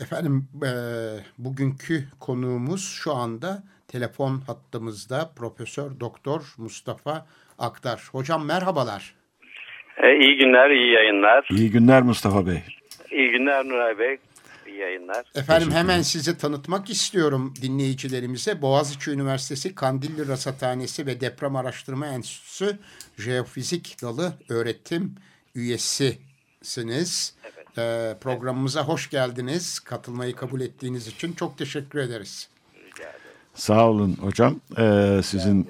Efendim e, bugünkü konuğumuz şu anda telefon hattımızda Profesör Doktor Mustafa Aktar. Hocam merhabalar. E, iyi günler, iyi yayınlar. İyi günler Mustafa Bey. İyi günler Nuray Bey. İyi yayınlar. Efendim hemen sizi tanıtmak istiyorum dinleyicilerimize. Boğaziçi Üniversitesi Kandilli Rasathanesi ve Deprem Araştırma Enstitüsü Jeofizik Dalı öğretim üyesisiniz. Evet. Ee, programımıza hoş geldiniz. Katılmayı kabul ettiğiniz için çok teşekkür ederiz. Sağ olun hocam. Ee, sizin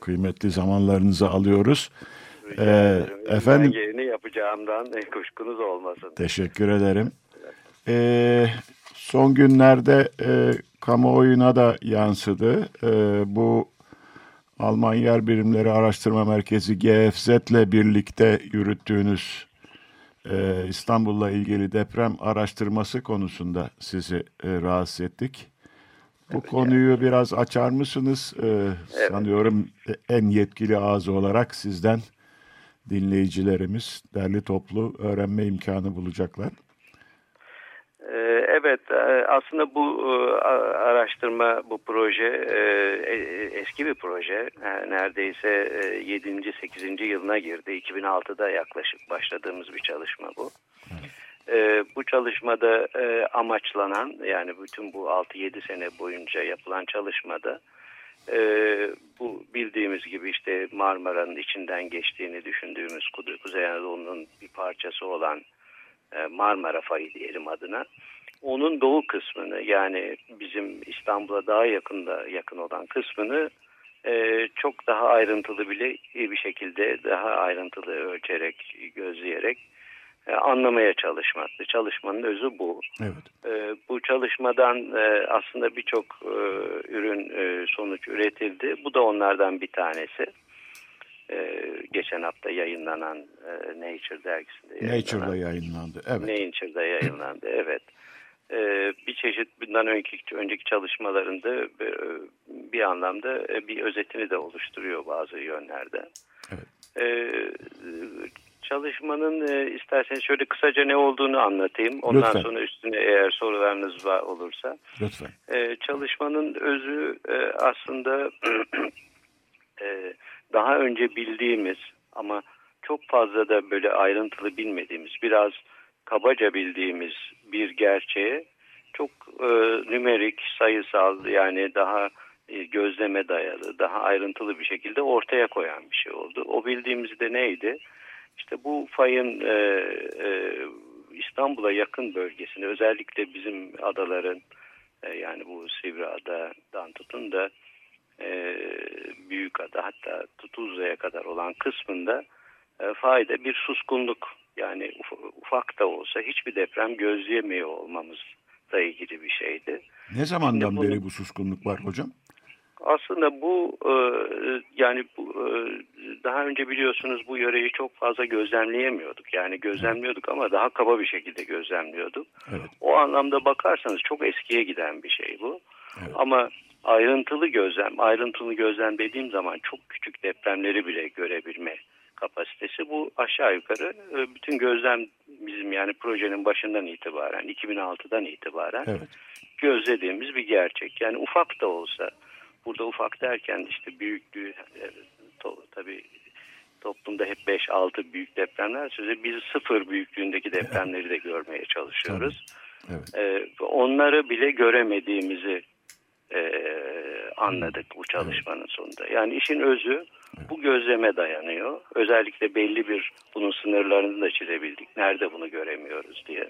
kıymetli zamanlarınızı alıyoruz. Ee, efendim yerini yapacağımdan kuşkunuz olmasın. Teşekkür ederim. Ee, son günlerde e, kamuoyuna da yansıdı. E, bu Alman Yer Birimleri Araştırma Merkezi GFZ ile birlikte yürüttüğünüz e, İstanbul'la ilgili deprem araştırması konusunda sizi e, rahatsız ettik. Bu evet, konuyu yani. biraz açar mısınız? Ee, evet. Sanıyorum en yetkili ağız olarak sizden dinleyicilerimiz derli toplu öğrenme imkanı bulacaklar. Ee, evet, e, aslında bu e, araştırma, bu proje e, eski bir proje. Neredeyse 7. 8. yılına girdi. 2006'da yaklaşık başladığımız bir çalışma bu. Bu çalışmada amaçlanan, yani bütün bu 6-7 sene boyunca yapılan çalışmada bu bildiğimiz gibi işte Marmara'nın içinden geçtiğini düşündüğümüz Kuzey Anadolu'nun bir parçası olan Marmara Fayı diyelim adına. Onun doğu kısmını yani bizim İstanbul'a daha yakında yakın olan kısmını e, çok daha ayrıntılı bile bir şekilde daha ayrıntılı ölçerek, gözleyerek e, anlamaya çalışmaktı. Çalışmanın özü bu. Evet. E, bu çalışmadan e, aslında birçok e, ürün e, sonuç üretildi. Bu da onlardan bir tanesi e, geçen hafta yayınlanan e, Nature dergisinde yayınlanan. Nature'da yayınlandı. Evet. Nature'da yayınlandı. Evet. E, bir çeşit bundan önceki, önceki çalışmalarında e, bir anlamda e, bir özetini de oluşturuyor bazı yönlerde. Evet. E, çalışmanın e, isterseniz şöyle kısaca ne olduğunu anlatayım. Ondan Lütfen. sonra üstüne eğer sorularınız var olursa. Lütfen. E, çalışmanın özü e, aslında e, daha önce bildiğimiz ama çok fazla da böyle ayrıntılı bilmediğimiz, biraz kabaca bildiğimiz bir gerçeğe çok e, nümerik, sayısal yani daha e, gözleme dayalı, daha ayrıntılı bir şekilde ortaya koyan bir şey oldu. O bildiğimiz de neydi? İşte bu fayın e, e, İstanbul'a yakın bölgesinde özellikle bizim adaların e, yani bu Sivriada'dan tutun da e, Büyükada hatta Tuzla'ya kadar olan kısmında e, fayda bir suskunluk yani ufak da olsa hiçbir deprem gözleyemiyor olmamızla ilgili bir şeydi. Ne zamandan bunu, beri bu suskunluk var hocam? Aslında bu e, yani bu, e, daha önce biliyorsunuz bu yöreyi çok fazla gözlemleyemiyorduk. Yani gözlemliyorduk ama daha kaba bir şekilde gözlemliyorduk. Evet. O anlamda bakarsanız çok eskiye giden bir şey bu. Evet. Ama ayrıntılı gözlem, ayrıntılı gözlem dediğim zaman çok küçük depremleri bile görebilme kapasitesi bu aşağı yukarı e, bütün gözlem bizim yani projenin başından itibaren 2006'dan itibaren evet. gözlediğimiz bir gerçek. Yani ufak da olsa burada ufak derken işte büyüklüğü e, to, tabii toplumda hep 5-6 büyük depremler sözü biz sıfır büyüklüğündeki depremleri de görmeye çalışıyoruz. Evet. Ee, onları bile göremediğimizi e, anladık bu çalışmanın sonunda. Yani işin özü bu gözleme dayanıyor. Özellikle belli bir bunun sınırlarını da çizebildik. Nerede bunu göremiyoruz diye.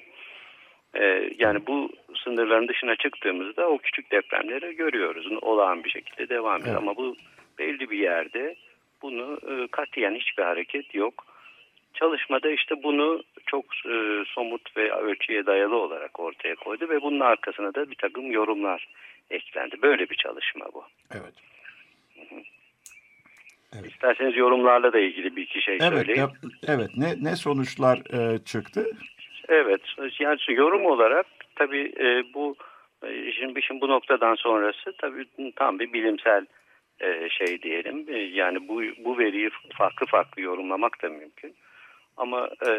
E, yani bu sınırların dışına çıktığımızda o küçük depremleri görüyoruz. Olağan bir şekilde devam ediyor. Evet. Ama bu belli bir yerde bunu e, katiyen hiçbir hareket yok. Çalışmada işte bunu çok e, somut ve ölçüye dayalı olarak ortaya koydu ve bunun arkasına da bir takım yorumlar eklendi. Böyle bir çalışma bu. Evet. İsterseniz yorumlarla da ilgili bir iki şey Evet, söyleyeyim. yap- evet. Ne ne sonuçlar e, çıktı? Evet, yani yorum olarak tabii e, bu e, şimdi, şimdi bu noktadan sonrası tabii tam bir bilimsel e, şey diyelim. E, yani bu bu veriyi farklı farklı yorumlamak da mümkün. Ama e,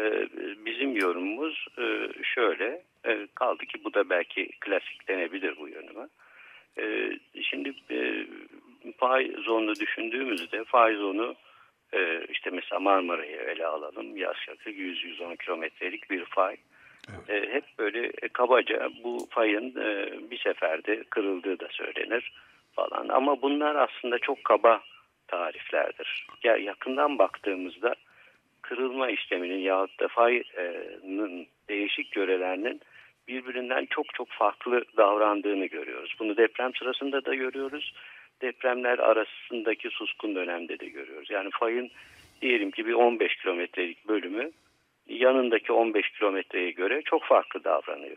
bizim yorumumuz e, şöyle e, kaldı ki bu da belki klasik denebilir bu yönüme. E, şimdi e, fay zonunu düşündüğümüzde fay zonu e, işte mesela Marmara'yı ele alalım. Yaklaşık 100-110 kilometrelik bir fay. E, hep böyle e, kabaca bu fayın e, bir seferde kırıldığı da söylenir falan. Ama bunlar aslında çok kaba tariflerdir. Ya, yakından baktığımızda kırılma işleminin yahut da fayın değişik yörelerinin birbirinden çok çok farklı davrandığını görüyoruz. Bunu deprem sırasında da görüyoruz. Depremler arasındaki suskun dönemde de görüyoruz. Yani fayın diyelim ki bir 15 kilometrelik bölümü yanındaki 15 kilometreye göre çok farklı davranıyor.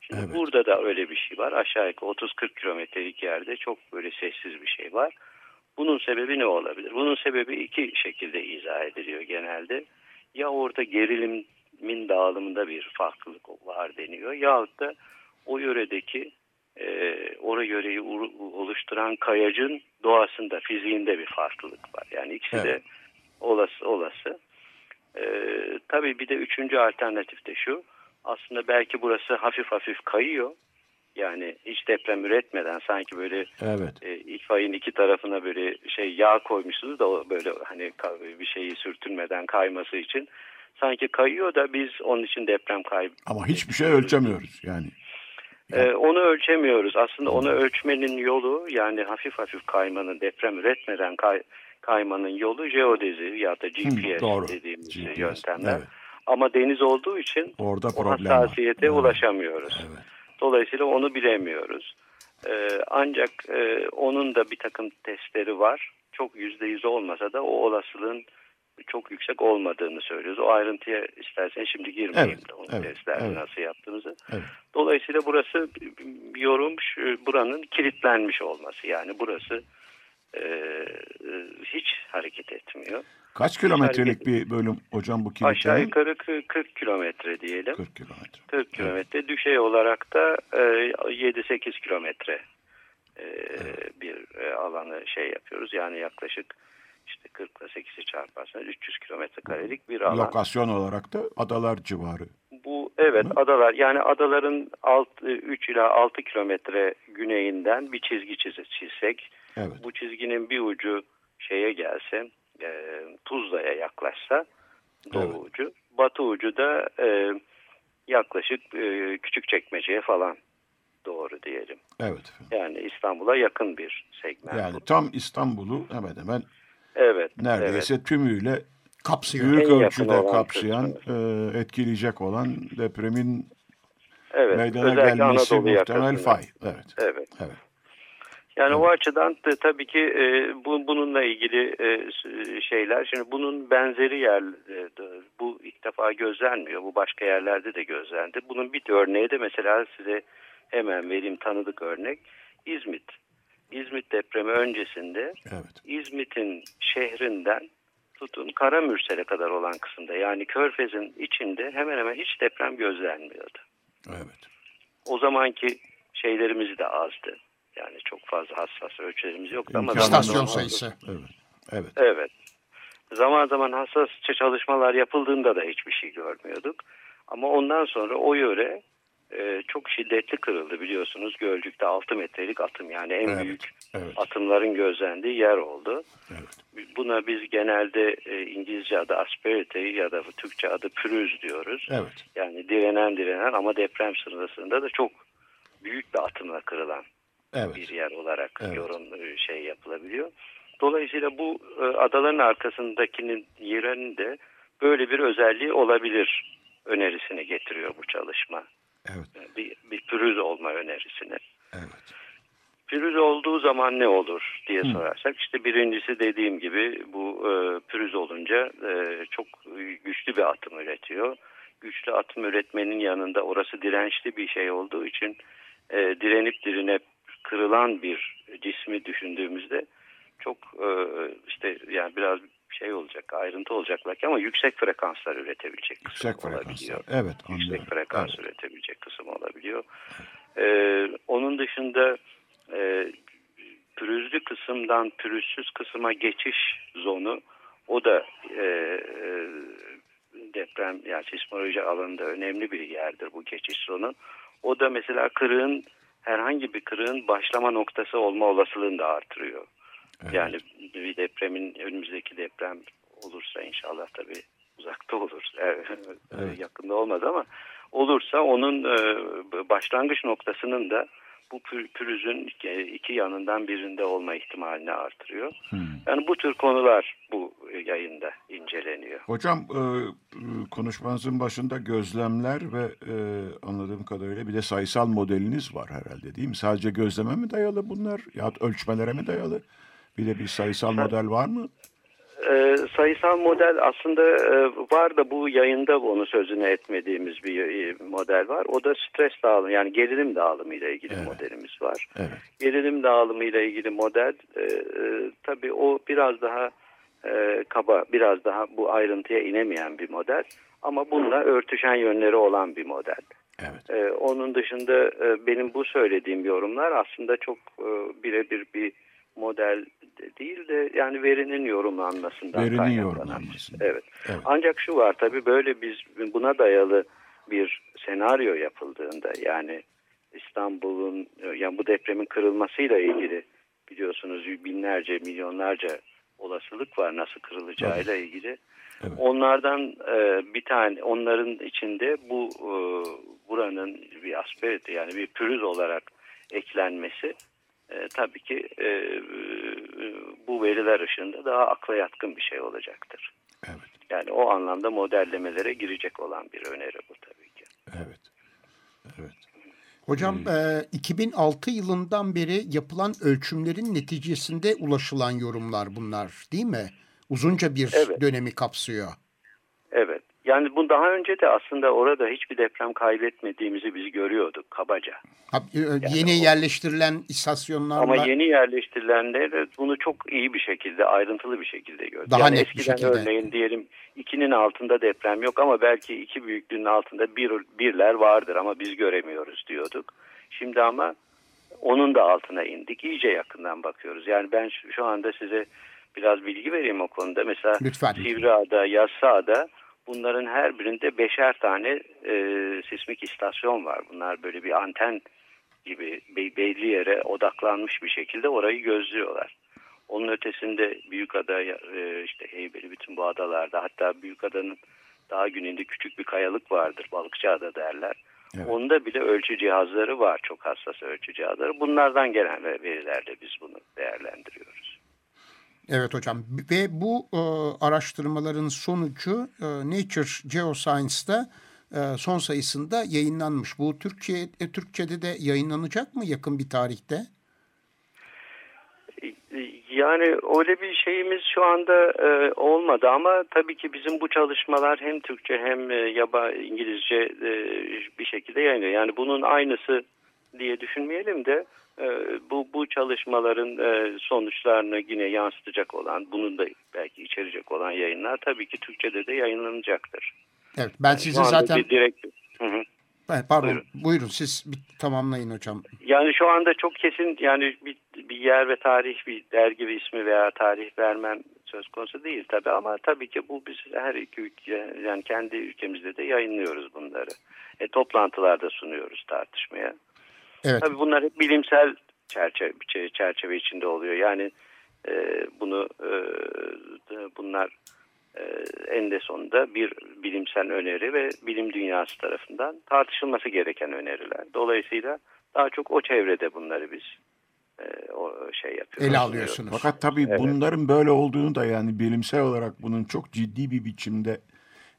Şimdi Evet. burada da öyle bir şey var. Aşağı yukarı 30-40 kilometrelik yerde çok böyle sessiz bir şey var. Bunun sebebi ne olabilir? Bunun sebebi iki şekilde izah ediliyor genelde. Ya orada gerilimin dağılımında bir farklılık var deniyor. Yahut da o yöredeki e, o yöreyi oluşturan kayacın doğasında, fiziğinde bir farklılık var. Yani ikisi de Evet. olası olası. E, tabii bir de üçüncü alternatif de şu. Aslında belki burası hafif hafif kayıyor. Yani hiç deprem üretmeden sanki böyle Evet. e, fayın iki tarafına böyle şey yağ koymuşsunuz da böyle hani bir şeyi sürtünmeden kayması için sanki kayıyor da biz onun için deprem kaybı Ama hiçbir şey ölçemiyoruz yani. ee, onu ölçemiyoruz. Aslında onu ölçmenin yolu yani hafif hafif kaymanın deprem üretmeden kay- kaymanın yolu jeodezi ya da GPS doğru. dediğimiz GPS, yöntemler. evet. Ama deniz olduğu için Orada o hassasiyete Evet. ulaşamıyoruz. Evet. Dolayısıyla onu bilemiyoruz. Ee, ancak e, onun da bir takım testleri var. Çok yüzde yüz olmasa da o olasılığın çok yüksek olmadığını söylüyoruz. O ayrıntıya istersen şimdi girmeyeyim Evet, de onun evet, testlerini evet. nasıl yaptığımızı. Evet. Dolayısıyla burası yorum şu, buranın kilitlenmiş olması. Yani burası e, e, hiç hareket etmiyor. Kaç kilometrelik bir bölüm hocam bu Aşağı kilitlerin? yukarı 40, 40 kilometre diyelim. 40 kilometre. 40 kilometre. Düşey olarak da e, 7-8 kilometre e, bir e, alanı şey yapıyoruz. Yani yaklaşık işte 40 ile 8'i çarparsanız 300 kilometre karelik bir alan. Lokasyon olarak da adalar civarı. Bu evet adalar yani adaların alt, 3 ila 6 kilometre güneyinden bir çizgi çiz- çizsek Evet. bu çizginin bir ucu şeye gelse e, Tuzla'ya yaklaşsa doğu Evet. ucu batı ucu da e, yaklaşık e, küçük çekmeceye falan doğru diyelim. Evet. Yani İstanbul'a yakın bir segment. Yani bu. tam İstanbul'u hemen hemen Evet. neredeyse tümüyle Kapsıyor. büyük En ölçüde kapsayan, e, etkileyecek olan depremin Evet. meydana Özellikle gelmesi Anadolu muhtemel fay. Evet. Evet. Evet. Yani o açıdan da tabii ki e, bu, bununla ilgili e, s- şeyler, şimdi bunun benzeri yer, e, bu ilk defa gözlenmiyor, bu başka yerlerde de gözlendi. Bunun bir örneği de mesela size hemen vereyim tanıdık örnek, İzmit. İzmit depremi öncesinde Evet. İzmit'in şehrinden tutun Karamürsel'e kadar olan kısımda yani Körfez'in içinde hemen hemen hiç deprem gözlenmiyordu. Evet. O zamanki şeylerimiz de azdı. Yani çok fazla hassas ölçülerimiz yoktu ama İstasyon sayısı. Evet. Evet. Evet. Zaman zaman hassas çalışmalar yapıldığında da hiçbir şey görmüyorduk. Ama ondan sonra o yöre e, çok şiddetli kırıldı biliyorsunuz. Gölcük'te 6 metrelik atım yani en Evet, büyük evet. atımların gözlendiği yer oldu. Evet. Buna biz genelde e, İngilizce adı asperity ya da Türkçe adı pürüz diyoruz. Evet. Yani direnen direnen ama deprem sırasında da çok büyük bir atımla kırılan Evet. bir yer olarak Evet. yorum e, şey yapılabiliyor. Dolayısıyla bu e, adaların arkasındakinin yerinin de böyle bir özelliği olabilir önerisini getiriyor bu çalışma. Evet. Bir, bir pürüz olma önerisini. Evet. Pürüz olduğu zaman ne olur diye sorarsak işte birincisi dediğim gibi bu e, pürüz olunca e, çok güçlü bir atım üretiyor. Güçlü atım üretmenin yanında orası dirençli bir şey olduğu için e, direnip direnip kırılan bir cismi düşündüğümüzde çok e, işte yani biraz şey olacak ayrıntı olacak belki ama yüksek frekanslar üretebilecek kısım Yüksek olabiliyor. Evet anlıyorum. Yüksek frekans Evet. üretebilecek kısım olabiliyor. Ee, onun dışında e, pürüzlü kısımdan pürüzsüz kısma geçiş zonu o da e, e, deprem yani sismoloji alanında önemli bir yerdir bu geçiş zonu. O da mesela kırığın herhangi bir kırığın başlama noktası olma olasılığını da artırıyor. Evet. Yani depremin önümüzdeki deprem olursa inşallah tabii uzakta olur. Evet. Yakında olmaz ama olursa onun e, başlangıç noktasının da bu pür- pürüzün iki- yanından birinde olma ihtimalini artırıyor. Hmm. Yani bu tür konular bu yayında inceleniyor. Hocam e, e, konuşmanızın başında gözlemler ve anladığım kadarıyla bir de sayısal modeliniz var herhalde değil mi? Sadece gözleme mi dayalı bunlar yahut ölçmelere mi dayalı? Bir de bir sayısal model var mı? Ee, sayısal model aslında e, var da bu yayında onu sözüne etmediğimiz bir e, model var. O da stres dağılımı yani gerilim dağılımı ile ilgili Evet. modelimiz var. Evet. Gerilim dağılımı ile ilgili model e, e, tabii o biraz daha e, kaba, biraz daha bu ayrıntıya inemeyen bir model. Ama bununla örtüşen yönleri olan bir model. Evet. Ee, onun dışında e, benim bu söylediğim yorumlar aslında çok e, birebir bir model de değil de yani verinin yorumlanmasından Verinin kaynaklanan. yorumlanmasından. Evet. Evet. Ancak şu var tabii böyle biz buna dayalı bir senaryo yapıldığında yani İstanbul'un yani bu depremin kırılmasıyla ilgili biliyorsunuz binlerce milyonlarca olasılık var nasıl kırılacağıyla ilgili. Evet. Onlardan e, bir tane onların içinde bu e, buranın bir asperity yani bir pürüz olarak eklenmesi e, tabii ki e, e, bu veriler ışığında daha akla yatkın bir şey olacaktır. Evet. Yani o anlamda modellemelere girecek olan bir öneri bu tabii ki. Evet. Evet. Hocam e, 2006 yılından beri yapılan ölçümlerin neticesinde ulaşılan yorumlar bunlar değil mi? Uzunca bir Evet. dönemi kapsıyor. Evet. Yani bu daha önce de aslında orada hiçbir deprem kaybetmediğimizi biz görüyorduk kabaca. Ha, e, yeni o- yerleştirilen istasyonlarla Ama yeni yerleştirilenler bunu çok iyi bir şekilde, ayrıntılı bir şekilde gördük. Daha yani net bir eskiden şekilde. örneğin diyelim ikinin altında deprem yok ama belki iki büyüklüğünün altında bir, birler vardır ama biz göremiyoruz diyorduk. Şimdi ama onun da altına indik. İyice yakından bakıyoruz. Yani ben şu, şu anda size biraz bilgi vereyim o konuda. Mesela Lütfen. Sivriada, Yassıada bunların her birinde beşer tane e, sismik istasyon var. Bunlar böyle bir anten gibi be- belli yere odaklanmış bir şekilde orayı gözlüyorlar. Onun ötesinde Büyükada, e, işte Heybeli bütün bu adalarda hatta Büyükada'nın daha güneyinde küçük bir kayalık vardır. Balıkçıada derler. Evet. Onda bile ölçü cihazları var. Çok hassas ölçü cihazları. Bunlardan gelen ve- verilerle biz bunu değerlendiriyoruz. Evet hocam ve bu e, araştırmaların sonucu e, Nature Geoscience'da e, son sayısında yayınlanmış. Bu Türkçe e, Türkçe'de de yayınlanacak mı yakın bir tarihte? Yani öyle bir şeyimiz şu anda e, olmadı ama tabii ki bizim bu çalışmalar hem Türkçe hem e, yaba İngilizce e, bir şekilde yayınlıyor. Yani bunun aynısı diye düşünmeyelim de e, bu bu çalışmaların e, sonuçlarını yine yansıtacak olan, bunun da belki içerecek olan yayınlar tabii ki Türkçe'de de yayınlanacaktır. Evet ben size anda zaten direkt Hı hı. Pardon Buyurun. buyurun, siz bir tamamlayın hocam. Yani şu anda çok kesin yani bir, bir yer ve tarih bir dergi ve ismi veya tarih vermem söz konusu değil tabi ama tabii ki bu biz her iki ülke yani kendi ülkemizde de yayınlıyoruz bunları. E, toplantılarda sunuyoruz tartışmaya. Evet Tabii bunlar hep bilimsel çerçeve, çerçeve içinde oluyor. Yani e, bunu e, bunlar e, en de sonunda bir bilimsel öneri ve bilim dünyası tarafından tartışılması gereken öneriler. Dolayısıyla daha çok o çevrede bunları biz e, o şey yapıyoruz. ele alıyorsunuz. Fakat tabii Evet. bunların böyle olduğunu da yani bilimsel olarak bunun çok ciddi bir biçimde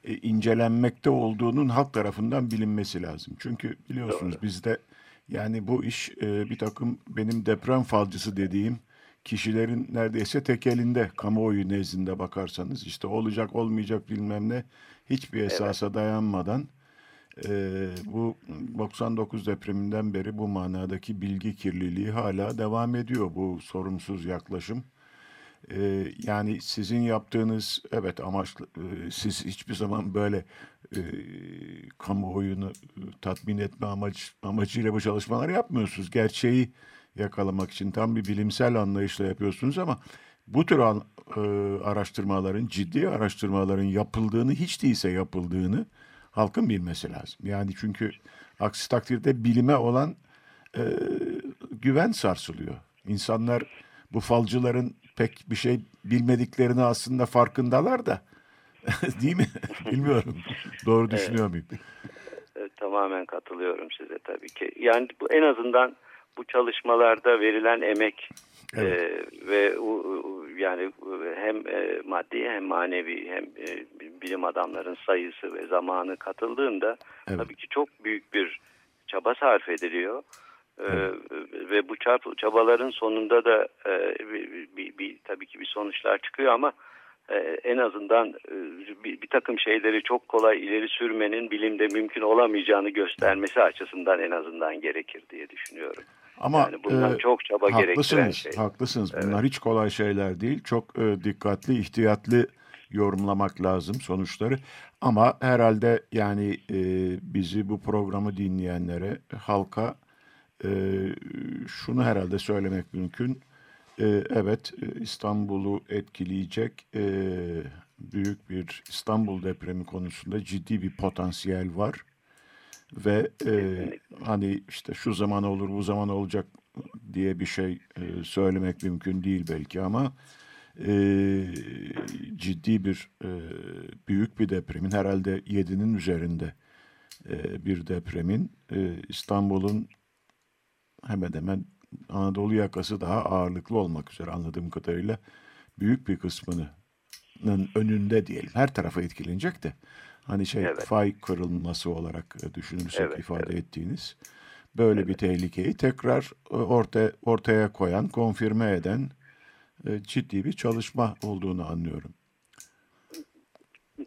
e, incelenmekte olduğunun halk tarafından bilinmesi lazım. Çünkü biliyorsunuz Doğru. bizde yani bu iş e, bir takım benim deprem falcısı dediğim kişilerin neredeyse tek elinde kamuoyu nezdinde bakarsanız işte olacak olmayacak bilmem ne hiçbir esasa evet. dayanmadan e, bu 99 depreminden beri bu manadaki bilgi kirliliği hala devam ediyor bu sorumsuz yaklaşım. E, yani sizin yaptığınız evet amaçlı e, siz hiçbir zaman böyle e, kamuoyunu e, tatmin etme amaç, amacıyla bu çalışmaları yapmıyorsunuz. Gerçeği yakalamak için tam bir bilimsel anlayışla yapıyorsunuz ama bu tür an, e, araştırmaların, ciddi araştırmaların yapıldığını, hiç değilse yapıldığını halkın bilmesi lazım. Yani çünkü aksi takdirde bilime olan e, güven sarsılıyor. İnsanlar bu falcıların pek bir şey bilmediklerini aslında farkındalar da değil mi? Bilmiyorum. Doğru düşünüyor muyum? Evet, tamamen katılıyorum size tabii ki. Yani bu en azından bu çalışmalarda verilen emek evet. e, ve yani hem e, maddi hem manevi hem e, bilim adamların sayısı ve zamanı katıldığında evet. tabii ki çok büyük bir çaba sarf ediliyor. E, evet. Ee, ve bu çabaların sonunda da e, bir, bir, bir, tabii ki bir sonuçlar çıkıyor ama e, en azından e, bir, takım şeyleri çok kolay ileri sürmenin bilimde mümkün olamayacağını göstermesi açısından en azından gerekir diye düşünüyorum. Ama yani bundan e, çok çaba gerektiren şey. Haklısınız. Bunlar evet. hiç kolay şeyler değil. Çok e, dikkatli, ihtiyatlı yorumlamak lazım sonuçları. Ama herhalde yani e, bizi bu programı dinleyenlere, halka e, şunu herhalde söylemek mümkün. E, evet İstanbul'u etkileyecek e, büyük bir İstanbul depremi konusunda ciddi bir potansiyel var. Ve e, hani işte şu zaman olur bu zaman olacak diye bir şey e, söylemek mümkün değil belki ama e, ciddi bir e, büyük bir depremin herhalde 7'nin üzerinde e, bir depremin e, İstanbul'un hemen hemen Anadolu yakası daha ağırlıklı olmak üzere anladığım kadarıyla büyük bir kısmının önünde diyelim. Her tarafa etkilenecek de Hani şey evet. fay kırılması olarak e, düşünürsek evet, ifade evet. ettiğiniz böyle evet. bir tehlikeyi tekrar e, ortaya ortaya koyan, konfirme eden e, ciddi bir çalışma olduğunu anlıyorum.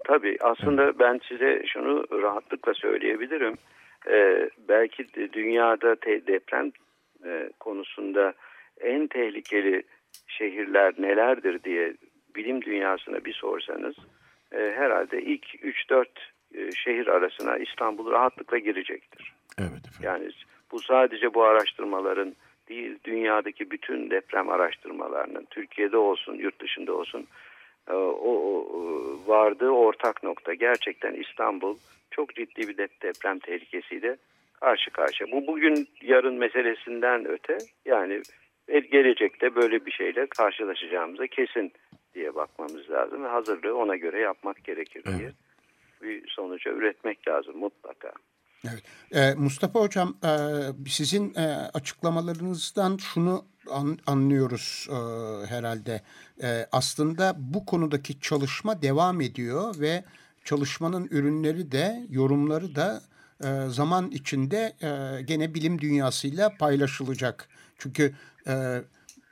Tabii aslında evet. ben size şunu rahatlıkla söyleyebilirim. Ee, belki de dünyada te deprem e, konusunda en tehlikeli şehirler nelerdir diye bilim dünyasına bir sorsanız e, herhalde ilk 3-4 e, şehir arasına İstanbul rahatlıkla girecektir. Evet efendim. Yani bu sadece bu araştırmaların değil dünyadaki bütün deprem araştırmalarının Türkiye'de olsun yurt dışında olsun e, o, o vardığı ortak nokta gerçekten İstanbul çok ciddi bir deprem tehlikesiyle karşı karşıya. Bu bugün yarın meselesinden öte yani gelecekte böyle bir şeyle karşılaşacağımıza kesin diye bakmamız lazım ve hazırlığı ona göre yapmak gerekir diye evet. bir sonuca üretmek lazım mutlaka. Evet. Ee, Mustafa Hocam e, sizin e, açıklamalarınızdan şunu an, anlıyoruz e, herhalde. E, aslında bu konudaki çalışma devam ediyor ve çalışmanın ürünleri de yorumları da e, zaman içinde e, gene bilim dünyasıyla paylaşılacak. Çünkü e,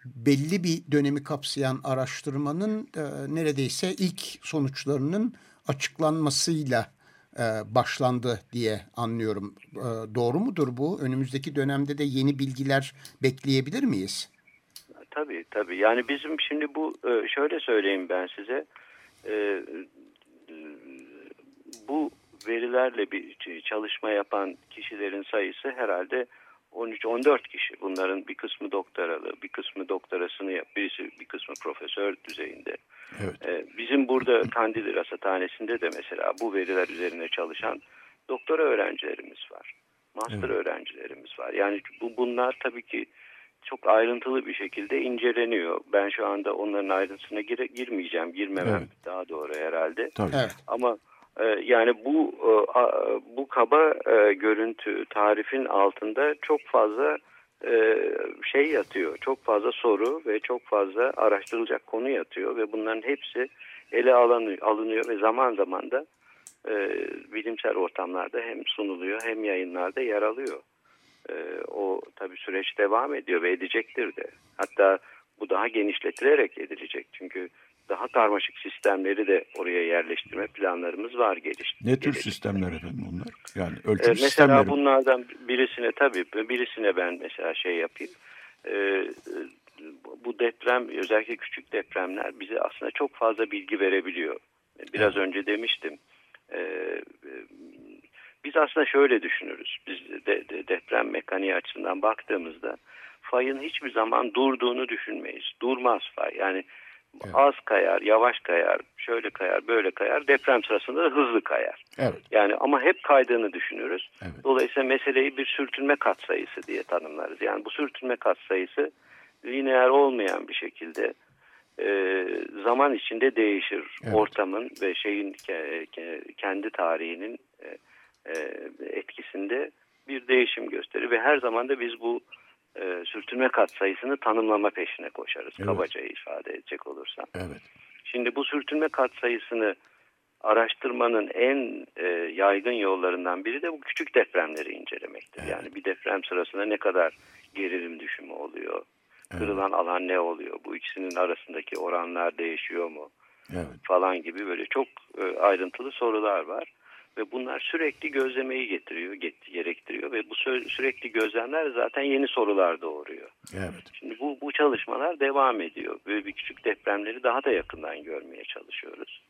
belli bir dönemi kapsayan araştırmanın e, neredeyse ilk sonuçlarının açıklanmasıyla başlandı diye anlıyorum. Doğru mudur bu? Önümüzdeki dönemde de yeni bilgiler bekleyebilir miyiz? Tabii tabii. Yani bizim şimdi bu şöyle söyleyeyim ben size. Bu verilerle bir çalışma yapan kişilerin sayısı herhalde 13-14 kişi. Bunların bir kısmı doktoralı, bir kısmı doktorasını yap, birisi bir kısmı profesör düzeyinde. Evet. Ee, bizim burada Kandil Rasathanesi'nde de mesela bu veriler üzerine çalışan doktora öğrencilerimiz var. Master evet. öğrencilerimiz var. Yani bu bunlar tabii ki çok ayrıntılı bir şekilde inceleniyor. Ben şu anda onların ayrıntısına gire, girmeyeceğim. Girmemem evet. daha doğru herhalde. Tabii. Evet. Ama yani bu e, bu kaba e, görüntü tarifin altında çok fazla e, şey yatıyor. Çok fazla soru ve çok fazla araştırılacak konu yatıyor ve bunların hepsi ele alınıyor ve zaman zaman da bilimsel ortamlarda hem sunuluyor hem yayınlarda yer alıyor. O tabii süreç devam ediyor ve edecektir de. Hatta bu daha genişletilerek edilecek. Çünkü daha karmaşık sistemleri de oraya yerleştirme planlarımız var geliş. Ne tür sistemler efendim onlar? Yani Ee, ölçüm mesela sistemleri. bunlardan birisine tabii birisine ben mesela şey yapayım. Ee, bu deprem özellikle küçük depremler bize aslında çok fazla bilgi verebiliyor. Biraz önce demiştim. Ee, biz aslında şöyle düşünürüz. Biz de, de, deprem mekaniği açısından baktığımızda fayın hiçbir zaman durduğunu düşünmeyiz. Durmaz fay. Yani Evet. az kayar, yavaş kayar, şöyle kayar, böyle kayar. Deprem sırasında da hızlı kayar. Evet. Yani ama hep kaydığını düşünürüz. Evet. Dolayısıyla meseleyi bir sürtünme katsayısı diye tanımlarız. Yani bu sürtünme katsayısı lineer olmayan bir şekilde e, zaman içinde değişir. Evet. Ortamın ve şeyin ke- ke- kendi tarihinin e, e, etkisinde bir değişim gösterir ve her zaman da biz bu e, sürtünme katsayısını tanımlama peşine koşarız. Evet. Kabaca ifade edecek olursam. Evet. Şimdi bu sürtünme katsayısını araştırmanın en e, yaygın yollarından biri de bu küçük depremleri incelemektir. Evet. Yani bir deprem sırasında ne kadar gerilim düşümü oluyor, Evet. kırılan alan ne oluyor, bu ikisinin arasındaki oranlar değişiyor mu Evet. falan gibi böyle çok e, ayrıntılı sorular var. Ve bunlar sürekli gözlemeyi getiriyor, get- gerektiriyor ve bu sü- sürekli gözlemler zaten yeni sorular doğuruyor. Evet. Şimdi bu, bu çalışmalar devam ediyor. Böyle bir küçük depremleri daha da yakından görmeye çalışıyoruz.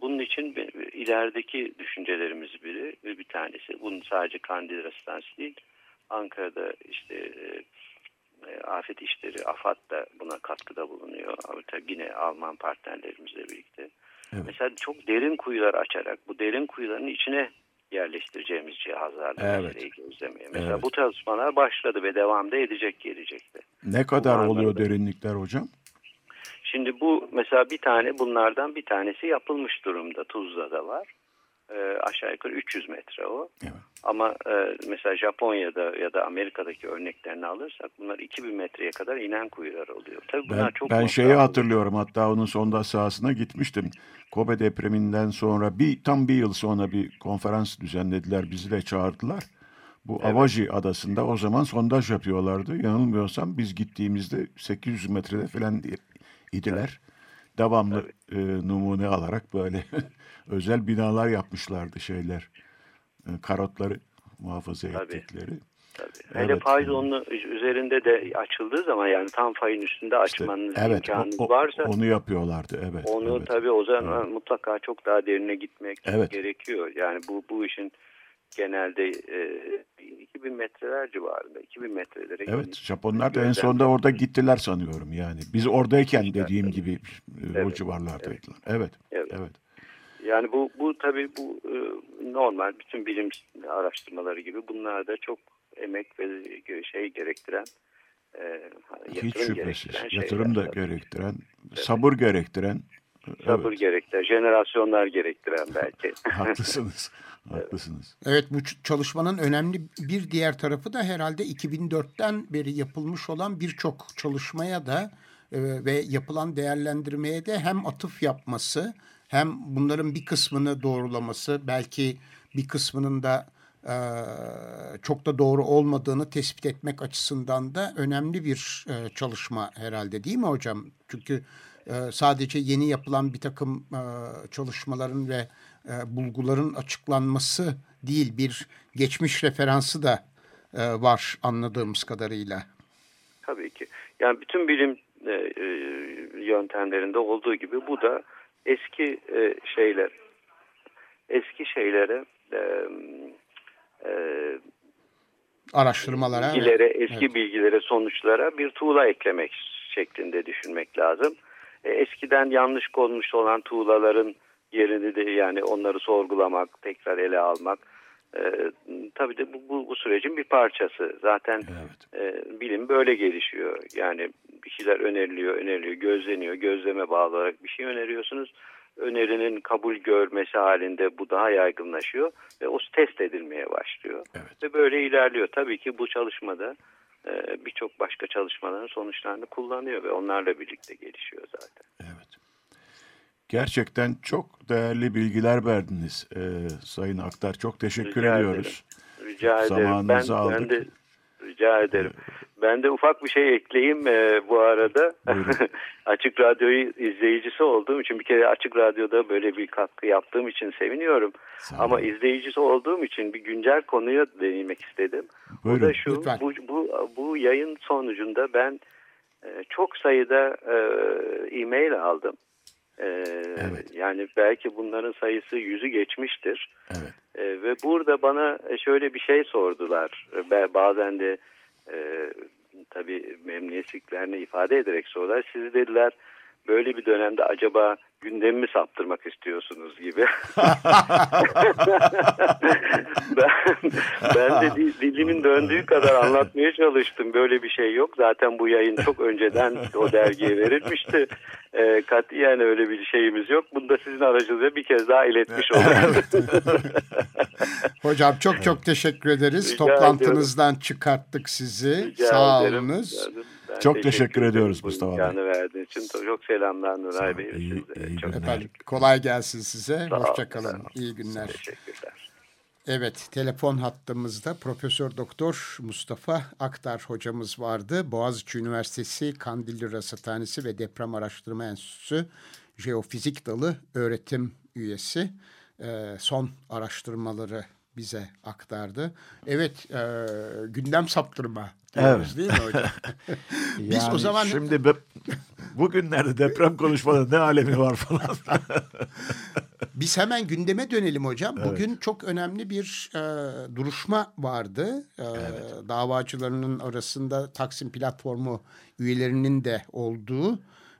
Bunun için ilerideki düşüncelerimiz biri ve bir tanesi. Bunun sadece Kandil Resistansı değil. Ankara'da işte e, e, afet işleri, AFAD da buna katkıda bulunuyor. Ama tabii yine Alman partnerlerimizle birlikte. Evet. Mesela çok derin kuyular açarak bu derin kuyuların içine yerleştireceğimiz cihazlarla Evet. meseleyi gözlemeye. Mesela Evet. bu çalışmalar başladı ve devam da edecek gelecekte. Ne kadar Marmara'da. oluyor derinlikler hocam? Şimdi bu mesela bir tane bunlardan bir tanesi yapılmış durumda. Tuzla'da var. Ee, aşağı yukarı 300 metre o. Evet. Ama e, mesela Japonya'da ya da Amerika'daki örneklerini alırsak bunlar 2000 metreye kadar inen kuyular oluyor. Tabii bunlar Ben, çok ben şeyi hatırlıyorum hatta onun sonda sahasına gitmiştim. Kobe depreminden sonra bir tam bir yıl sonra bir konferans düzenlediler. Bizi de çağırdılar. Bu Avaji adasında o zaman sondaj yapıyorlardı. Yanılmıyorsam biz gittiğimizde 800 metrede falan idiler. Devamlı e, numune alarak böyle özel binalar yapmışlardı şeyler. E, karotları muhafaza Tabii. ettikleri. Tabii. Evet. Hele faiz onun üzerinde de açıldığı zaman yani tam fayın üstünde İşte, açmanız evet, imkanınız o- o- varsa onu yapıyorlardı. Evet. Onu evet. tabii o zaman mutlaka çok daha derine gitmek Evet. gerekiyor. Yani bu bu işin genelde e, 2000 metreler civarında, 2000 metrelere Evet, Japonlar da en sonunda orada gittiler sanıyorum yani. Biz oradayken dediğim tabii. gibi e, o Evet, civarlardaydılar. Evet. Evet. Evet. Yani bu bu tabii bu e, normal bütün bilim araştırmaları gibi bunlar da çok emek ve şey gerektiren e, Hiç yatırım şüphesiz. Yatırım da tabii. gerektiren, sabır gerektiren. Sabır evet, gerektiren, jenerasyonlar gerektiren belki. haklısınız. Haklısınız. Evet bu çalışmanın önemli bir diğer tarafı da herhalde 2004'ten beri yapılmış olan birçok çalışmaya da e, ve yapılan değerlendirmeye de hem atıf yapması hem bunların bir kısmını doğrulaması belki bir kısmının da e, çok da doğru olmadığını tespit etmek açısından da önemli bir e, çalışma herhalde değil mi hocam? Çünkü sadece yeni yapılan bir takım çalışmaların ve e, bulguların açıklanması değil bir geçmiş referansı da e, var anladığımız kadarıyla. Tabii ki. Yani bütün bilim e, e, yöntemlerinde olduğu gibi bu da eski e, şeyler, eski şeylere, e, e, Araştırmalara. bilgilere, evet. eski Evet. bilgilere, sonuçlara bir tuğla eklemek şeklinde düşünmek lazım. E, eskiden yanlış konmuş olan tuğlaların yerini de yani onları sorgulamak, tekrar ele almak. E, tabii de bu, bu, bu sürecin bir parçası. Zaten Evet. e, bilim böyle gelişiyor. Yani bir şeyler öneriliyor, öneriliyor, gözleniyor. Gözleme bağlı olarak bir şey öneriyorsunuz. Önerinin kabul görmesi halinde bu daha yaygınlaşıyor ve o test edilmeye başlıyor. Evet. Ve böyle ilerliyor. Tabii ki bu çalışmada e, birçok başka çalışmaların sonuçlarını kullanıyor ve onlarla birlikte gelişiyor zaten. Gerçekten çok değerli bilgiler verdiniz e, Sayın Aktar. Çok teşekkür Rica ediyoruz. ederim. Rica ederim. Ben, Zamanınızı aldık. ben de rica ederim. Ben de ufak bir şey ekleyeyim e, bu arada. açık Radyo'yu izleyicisi olduğum için bir kere Açık Radyo'da böyle bir katkı yaptığım için seviniyorum. Ama izleyicisi olduğum için bir güncel konuya değinmek istedim. Buyurun. Bu da şu, Lütfen. bu, bu, bu yayın sonucunda ben e, çok sayıda e, e-mail aldım. E, Evet. Yani belki bunların sayısı yüzü geçmiştir. Evet. E, ve burada bana şöyle bir şey sordular. Ve bazen de e, tabii memnuniyetliklerini ifade ederek sordular. Siz dediler böyle bir dönemde acaba gündemimi saptırmak istiyorsunuz gibi. ben, ben de di- dilimin döndüğü kadar anlatmaya çalıştım. Böyle bir şey yok. Zaten bu yayın çok önceden o dergiye verilmişti. E, katiyen öyle bir şeyimiz yok. Bunu da sizin aracılığıyla bir kez daha iletmiş oldum. Hocam çok çok teşekkür ederiz. Rica Toplantınızdan çıkarttık sizi. Rica Sağ ederim. Ben Çok teşekkür ederim ediyoruz Mustafa Bey. verdiğin için. Çok selamlar Nuray ol. Bey. İyi- iyi çok. Efendim kolay gelsin size. Hoşçakalın. İyi günler. teşekkürler. Evet, telefon hattımızda Profesör Doktor Mustafa Aktar hocamız vardı. Boğaziçi Üniversitesi Kandilli Rasathanesi ve Deprem Araştırma Enstitüsü Jeofizik Dalı öğretim üyesi. Ee, son araştırmaları bize aktardı. Evet, e, gündem saptırma diyoruz Evet. değil mi hocam? Biz o Yani zaman Şimdi be- bugünlerde deprem konuşmanın ne alemi var falan. Biz hemen gündeme dönelim hocam. Bugün çok önemli bir e, duruşma vardı. E, Davacılarının arasında Taksim platformu üyelerinin de olduğu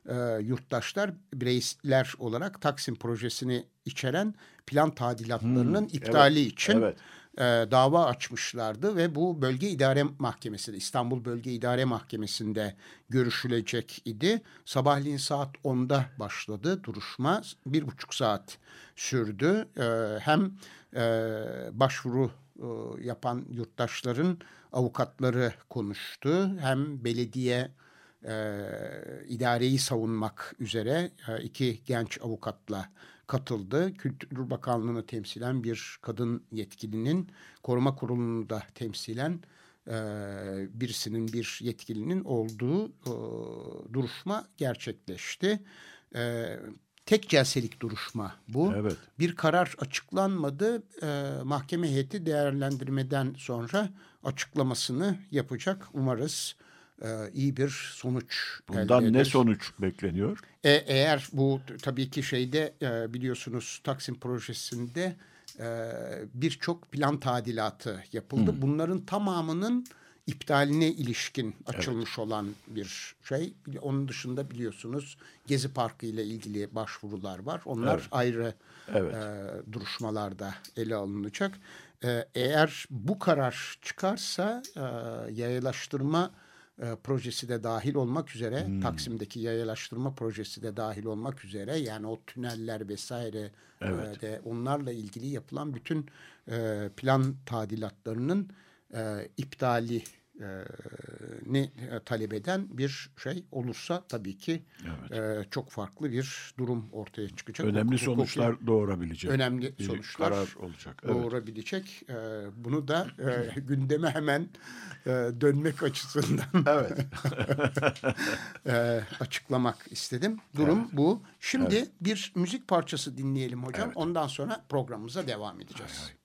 e, yurttaşlar bireyler olarak Taksim projesini içeren plan tadilatlarının iptali için evet. e, dava açmışlardı ve bu bölge idare mahkemesinde İstanbul Bölge İdare Mahkemesi'nde görüşülecek idi. Sabahleyin saat 10'da başladı duruşma. Bir buçuk saat sürdü. E, hem e, başvuru e, yapan yurttaşların avukatları konuştu. Hem belediye e, idareyi savunmak üzere e, iki genç avukatla katıldı. Kültür Bakanlığı'nı temsilen bir kadın yetkilinin, koruma kurulunu da temsilen e, birisinin bir yetkilinin olduğu e, duruşma gerçekleşti. E, tek celselik duruşma bu. Evet. Bir karar açıklanmadı. E, mahkeme heyeti değerlendirmeden sonra açıklamasını yapacak. Umarız e, iyi bir sonuç Bundan ne sonuç bekleniyor? E, eğer bu tabii ki şeyde e, biliyorsunuz Taksim projesinde e, birçok plan tadilatı yapıldı. Bunların tamamının iptaline ilişkin açılmış olan bir şey. Onun dışında biliyorsunuz Gezi Parkı ile ilgili başvurular var. Onlar Evet. ayrı Evet. e, duruşmalarda ele alınacak. E, eğer bu karar çıkarsa e, yayalaştırma e, projesi de dahil olmak üzere Hmm. Taksim'deki yayalaştırma projesi de dahil olmak üzere yani o tüneller vesaire Evet. e, de onlarla ilgili yapılan bütün e, plan tadilatlarının e, iptali e, ni e, talep eden bir şey olursa tabii ki e, çok farklı bir durum ortaya çıkacak. Önemli Hukuki- sonuçlar doğurabilecek. önemli bir sonuçlar karar olacak. Evet. doğurabilecek. E, bunu da e, gündeme hemen e, dönmek açısından Evet. e, açıklamak istedim. Durum bu. Şimdi bir müzik parçası dinleyelim hocam. Evet. Ondan sonra programımıza devam edeceğiz. Hay hay.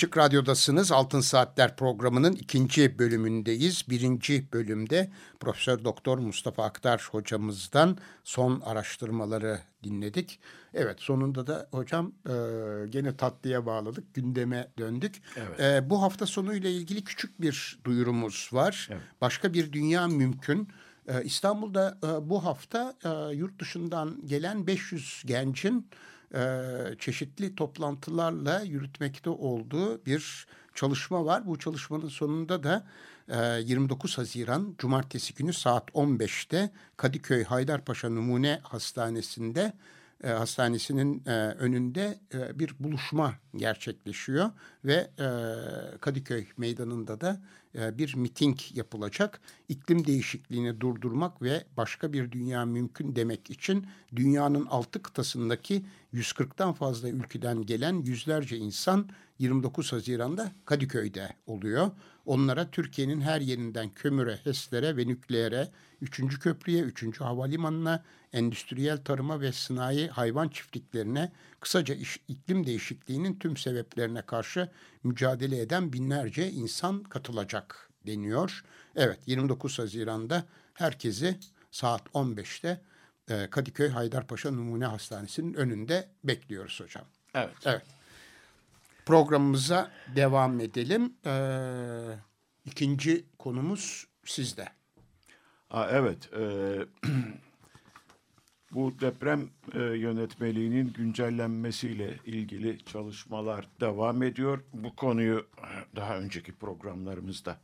Açık Radyo'dasınız. Altın Saatler programının ikinci bölümündeyiz. Birinci bölümde Profesör Doktor Mustafa Aktar hocamızdan son araştırmaları dinledik. Evet sonunda da hocam e, gene tatlıya bağladık. Gündeme döndük. Evet. E, bu hafta sonu ile ilgili küçük bir duyurumuz var. Evet. Başka bir dünya mümkün. E, İstanbul'da e, bu hafta e, yurt dışından gelen 500 gencin e, çeşitli toplantılarla yürütmekte olduğu bir çalışma var. Bu çalışmanın sonunda da e, 29 Haziran Cumartesi günü saat 15'te Kadıköy Haydarpaşa Numune Hastanesi'nde e, hastanesinin e, önünde e, bir buluşma gerçekleşiyor ve e, Kadıköy Meydanı'nda da e, bir miting yapılacak. İklim değişikliğini durdurmak ve başka bir dünya mümkün demek için dünyanın altı kıtasındaki 140'tan fazla ülkeden gelen yüzlerce insan 29 Haziran'da Kadıköy'de oluyor. Onlara Türkiye'nin her yerinden kömüre, HES'lere ve nükleere, 3. köprüye, 3. havalimanına, endüstriyel tarıma ve sanayi hayvan çiftliklerine, kısaca iş, iklim değişikliğinin tüm sebeplerine karşı mücadele eden binlerce insan katılacak deniyor. Evet 29 Haziran'da herkesi saat 15'te e, Kadıköy Haydarpaşa Numune Hastanesi'nin önünde bekliyoruz hocam. Evet. Evet. Programımıza devam edelim. Ee, ikinci konumuz sizde. Aa, evet. e, bu deprem e, yönetmeliğinin güncellenmesiyle ilgili çalışmalar devam ediyor. Bu konuyu e, daha önceki programlarımızda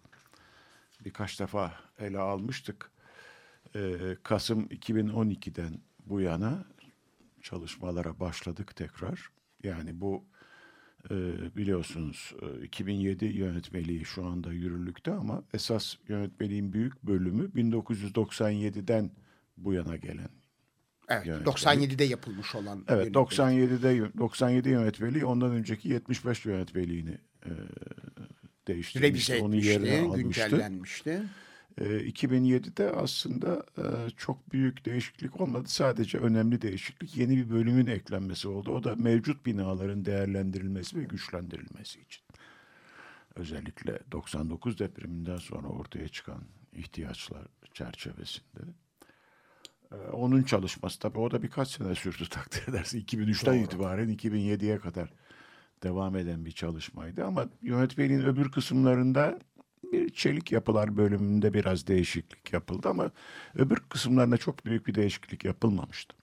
birkaç defa ele almıştık. E, Kasım 2012'den bu yana çalışmalara başladık tekrar. Yani bu e, biliyorsunuz e, 2007 yönetmeliği şu anda yürürlükte ama esas yönetmeliğin büyük bölümü 1997'den bu yana gelen. Evet, Yönetmelik. 97'de yapılmış olan. Evet yönetmelik. 97'de 97 yönetmeliği ondan önceki 75 yönetmeliğini e, değiştirmişti. Revize Onun yerine etmişti, güncellenmişti. E, 2007'de aslında e, çok büyük değişiklik olmadı. Sadece önemli değişiklik yeni bir bölümün eklenmesi oldu. O da mevcut binaların değerlendirilmesi ve güçlendirilmesi için. Özellikle 99 depreminden sonra ortaya çıkan ihtiyaçlar çerçevesinde. E, onun çalışması tabii o da birkaç sene sürdü takdir edersin. 2003'ten Doğru. itibaren 2007'ye kadar devam eden bir çalışmaydı. Ama yönetmeliğin öbür kısımlarında bir çelik yapılar bölümünde biraz değişiklik yapıldı ama öbür kısımlarında çok büyük bir değişiklik yapılmamıştı.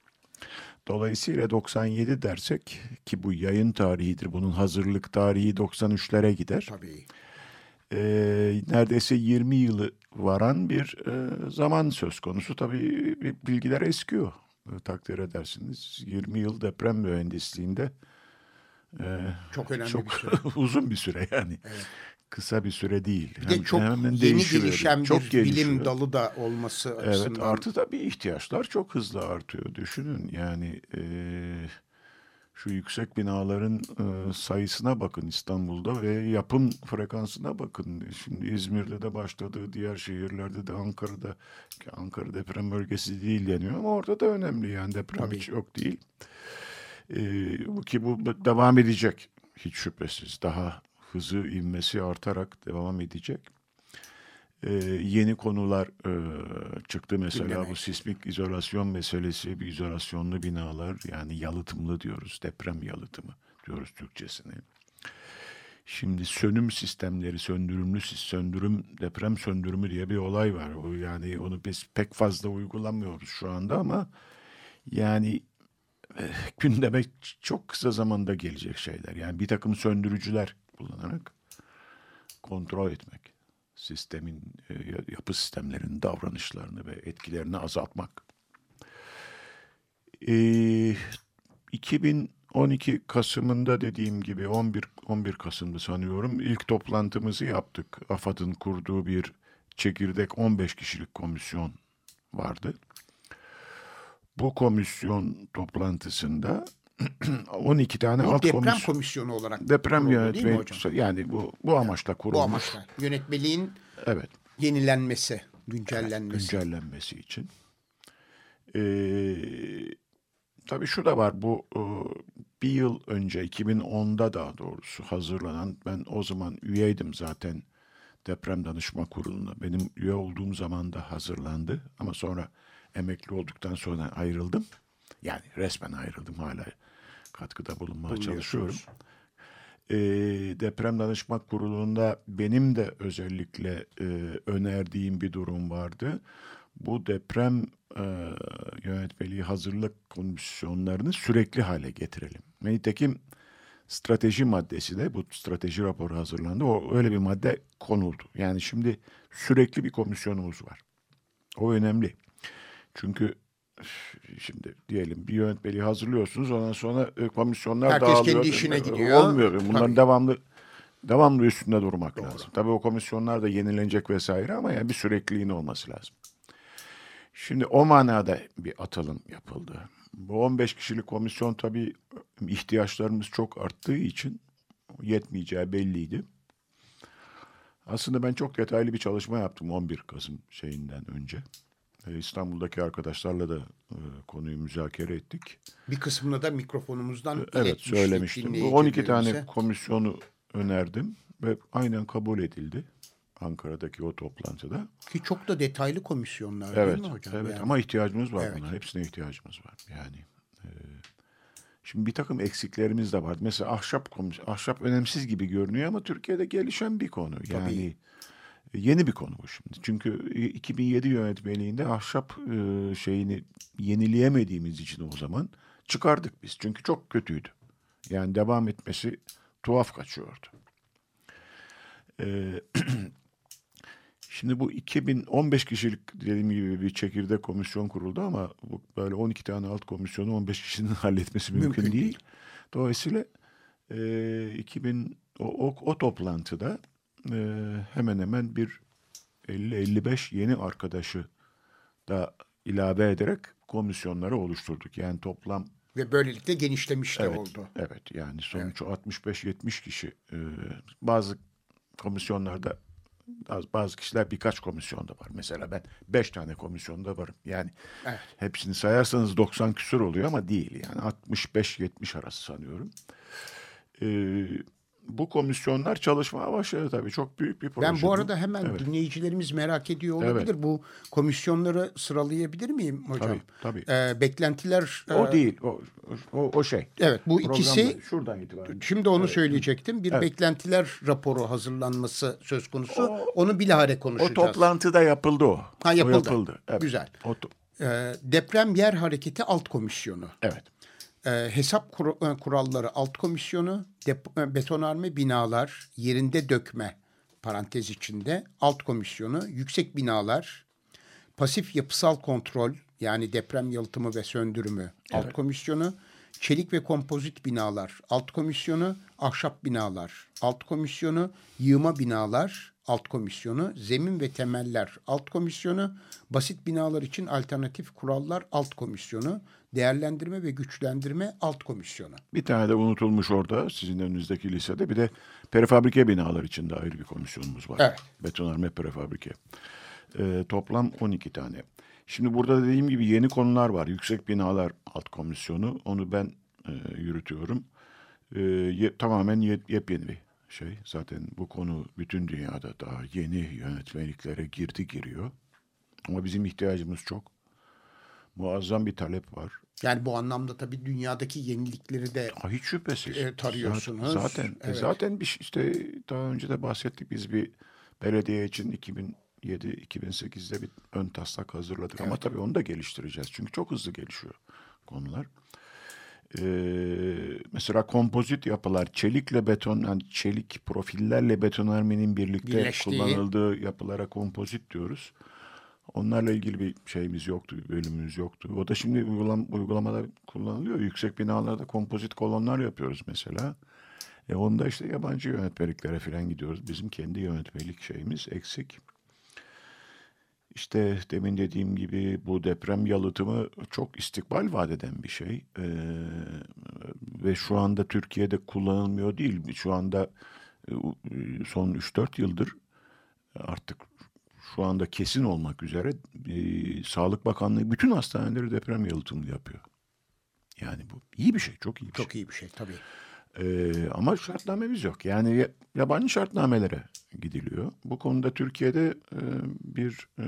Dolayısıyla 97 dersek ki bu yayın tarihidir. Bunun hazırlık tarihi 93'lere gider. Tabii. Ee, neredeyse 20 yılı varan bir e, zaman söz konusu. Tabii bilgiler eskiyor. E, takdir edersiniz. 20 yıl deprem mühendisliğinde e, Çok önemli çok bir süre. uzun bir süre yani. Kısa bir süre değil. Bir de Hem- çok hemen yeni değişiveriyor. gelişen bir Çok bilim gelişiyor. dalı da olması Evet açısından. artı tabii ihtiyaçlar çok hızlı artıyor. Düşünün yani eee, şu yüksek binaların eee, sayısına bakın İstanbul'da ve yapım frekansına bakın. Şimdi İzmir'de de başladı, diğer şehirlerde de Ankara'da. ki Ankara deprem bölgesi değil deniyor ama orada da önemli yani deprem Tabii. hiç yok değil. Bu ki bu devam edecek hiç şüphesiz. Daha hızı inmesi artarak devam edecek. Ee, yeni konular e, çıktı mesela Gündeme. bu sismik izolasyon meselesi, bir izolasyonlu binalar yani yalıtımlı diyoruz, deprem yalıtımı diyoruz Türkçesini. Şimdi sönüm sistemleri, söndürümlü söndürüm, deprem söndürümü diye bir olay var. O yani onu biz pek fazla uygulamıyoruz şu anda ama yani e, gündeme çok kısa zamanda gelecek şeyler. Yani bir takım söndürücüler kullanarak kontrol etmek, sistemin, e, ya- yapı sistemlerinin davranışlarını ve etkilerini azaltmak. E, 2012 Kasım'ında dediğim gibi 11 11 Kasım'da sanıyorum ilk toplantımızı yaptık. AFAD'ın kurduğu bir çekirdek 15 kişilik komisyon vardı. Bu komisyon toplantısında 12 tane Bu alt deprem komisyon komisyonu olarak deprem hocam? yani bu bu amaçla kurulmuş. Bu amaçla. Yönetmeliğin Evet. yenilenmesi, güncellenmesi. güncellenmesi için. Ee, tabii şu da var bu e, bir yıl önce 2010'da daha doğrusu hazırlanan ben o zaman üyeydim zaten deprem danışma kuruluna. Benim üye olduğum zaman da hazırlandı ama sonra emekli olduktan sonra ayrıldım. Yani resmen ayrıldım hala katkıda bulunmaya çalışıyorum. E, deprem danışma kurulunda benim de özellikle e, önerdiğim bir durum vardı. Bu deprem e, yönetmeliği hazırlık komisyonlarını sürekli hale getirelim. Nitekim strateji maddesi de bu strateji raporu hazırlandı. O öyle bir madde konuldu. Yani şimdi sürekli bir komisyonumuz var. O önemli. Çünkü şimdi diyelim bir yönetmeliği hazırlıyorsunuz ondan sonra e, komisyonlar Herkes dağılıyor. kendi işine gidiyor. Olmuyor. Bunların Tabii. devamlı devamlı üstünde durmak lazım. Tabii o komisyonlar da yenilenecek vesaire ama yani bir sürekliliğin olması lazım. Şimdi o manada bir atılım yapıldı. Bu 15 kişilik komisyon tabii ihtiyaçlarımız çok arttığı için yetmeyeceği belliydi. Aslında ben çok detaylı bir çalışma yaptım 11 Kasım şeyinden önce. E, İstanbul'daki arkadaşlarla da e, konuyu müzakere ettik. Bir kısmını da mikrofonumuzdan Evet iletmiştik söylemiştim. Bu 12 tane komisyonu önerdim ve aynen kabul edildi Ankara'daki o toplantıda. Ki çok da detaylı komisyonlar Evet, değil mi hocam? evet Yani ama ihtiyacımız var Evet. buna. Hepsine ihtiyacımız var. Yani e, şimdi bir takım eksiklerimiz de var. Mesela ahşap komis ahşap önemsiz gibi görünüyor ama Türkiye'de gelişen bir konu. Yani e, yeni bir konu bu şimdi. Çünkü e, 2007 yönetmeliğinde ahşap e, şeyini yenileyemediğimiz için o zaman çıkardık biz. Çünkü çok kötüydü. Yani devam etmesi tuhaf kaçıyordu. E, Şimdi bu 2015 kişilik dediğim gibi bir çekirdek komisyon kuruldu ama bu böyle 12 tane alt komisyonu 15 kişinin halletmesi mümkün, Mümkün değil. değil. Dolayısıyla e, 2000 o, o, o toplantıda e, hemen hemen bir 50-55 yeni arkadaşı da ilave ederek komisyonları oluşturduk. Yani toplam Ve böylelikle genişlemiş de evet, oldu. Evet yani sonuç 65-70 kişi. Ee, bazı komisyonlarda bazı, bazı kişiler birkaç komisyonda var. Mesela ben beş tane komisyonda varım. Yani Evet. hepsini sayarsanız 90 küsur oluyor ama değil. Yani 65-70 arası sanıyorum. Ee, bu komisyonlar çalışmaya başladı tabii. Çok büyük bir proje. Ben bu arada hemen Evet. dinleyicilerimiz merak ediyor olabilir. Bu komisyonları sıralayabilir miyim hocam? Tabii, Ee, beklentiler... O e, değil. O, o, o şey. Evet bu Programda ikisi şuradan itibaren. Şimdi onu söyleyecektim. Bir beklentiler raporu hazırlanması söz konusu. O- Onu bilahare O konuşacağız. toplantıda yapıldı o. Ha, yapıldı. O yapıldı. Evet. Güzel. O Ee, deprem yer hareketi alt komisyonu. evet. Ee, hesap kur- e, kuralları alt komisyonu, dep- e, betonarme binalar, yerinde dökme parantez içinde alt komisyonu, yüksek binalar, pasif yapısal kontrol yani deprem yalıtımı ve söndürümü alt komisyonu, çelik ve kompozit binalar alt komisyonu, ahşap binalar alt komisyonu, yığma binalar alt komisyonu, zemin ve temeller alt komisyonu, basit binalar için alternatif kurallar alt komisyonu, değerlendirme ve güçlendirme alt komisyonu. Bir tane de unutulmuş orada sizin önünüzdeki lisede. Bir de prefabrike binalar için de ayrı bir komisyonumuz var. Evet. Betonarme prefabrike. Ee, toplam 12 tane. Şimdi burada dediğim gibi yeni konular var. Yüksek binalar alt komisyonu. Onu ben e, yürütüyorum. Ee, ye- tamamen ye- yepyeni bir şey. Zaten bu konu bütün dünyada daha yeni yönetmeliklere girdi giriyor. Ama bizim ihtiyacımız çok. Muazzam bir talep var. Yani bu anlamda tabii dünyadaki yenilikleri de Ha, hiç şüphesiz. E, tarıyorsunuz. Zaten zaten, Evet. zaten bir şey- işte daha önce de bahsettik biz bir belediye için 2007-2008'de bir ön taslak hazırladık ama tabii onu da geliştireceğiz. Çünkü çok hızlı gelişiyor konular. Ee, mesela kompozit yapılar, çelikle beton, yani çelik profillerle betonarmenin birlikte Birleştiği. kullanıldığı yapılara kompozit diyoruz. Onlarla ilgili bir şeyimiz yoktu, bölümümüz yoktu. O da şimdi uygulam, uygulamada kullanılıyor. Yüksek binalarda kompozit kolonlar yapıyoruz mesela. E onda işte yabancı yönetmeliklere falan gidiyoruz. Bizim kendi yönetmelik şeyimiz eksik. İşte demin dediğim gibi bu deprem yalıtımı çok istikbal vaat eden bir şey. Ee, ve şu anda Türkiye'de kullanılmıyor değil. Şu anda e, son 3-4 yıldır artık şu anda kesin olmak üzere e, Sağlık Bakanlığı bütün hastaneleri deprem yalıtımlı yapıyor. Yani bu iyi bir şey, çok iyi bir Çok şey. iyi bir şey tabii. Ee, ama şartnamemiz yok. Yani ya- yabancı şartnamelere gidiliyor. Bu konuda Türkiye'de e, bir e,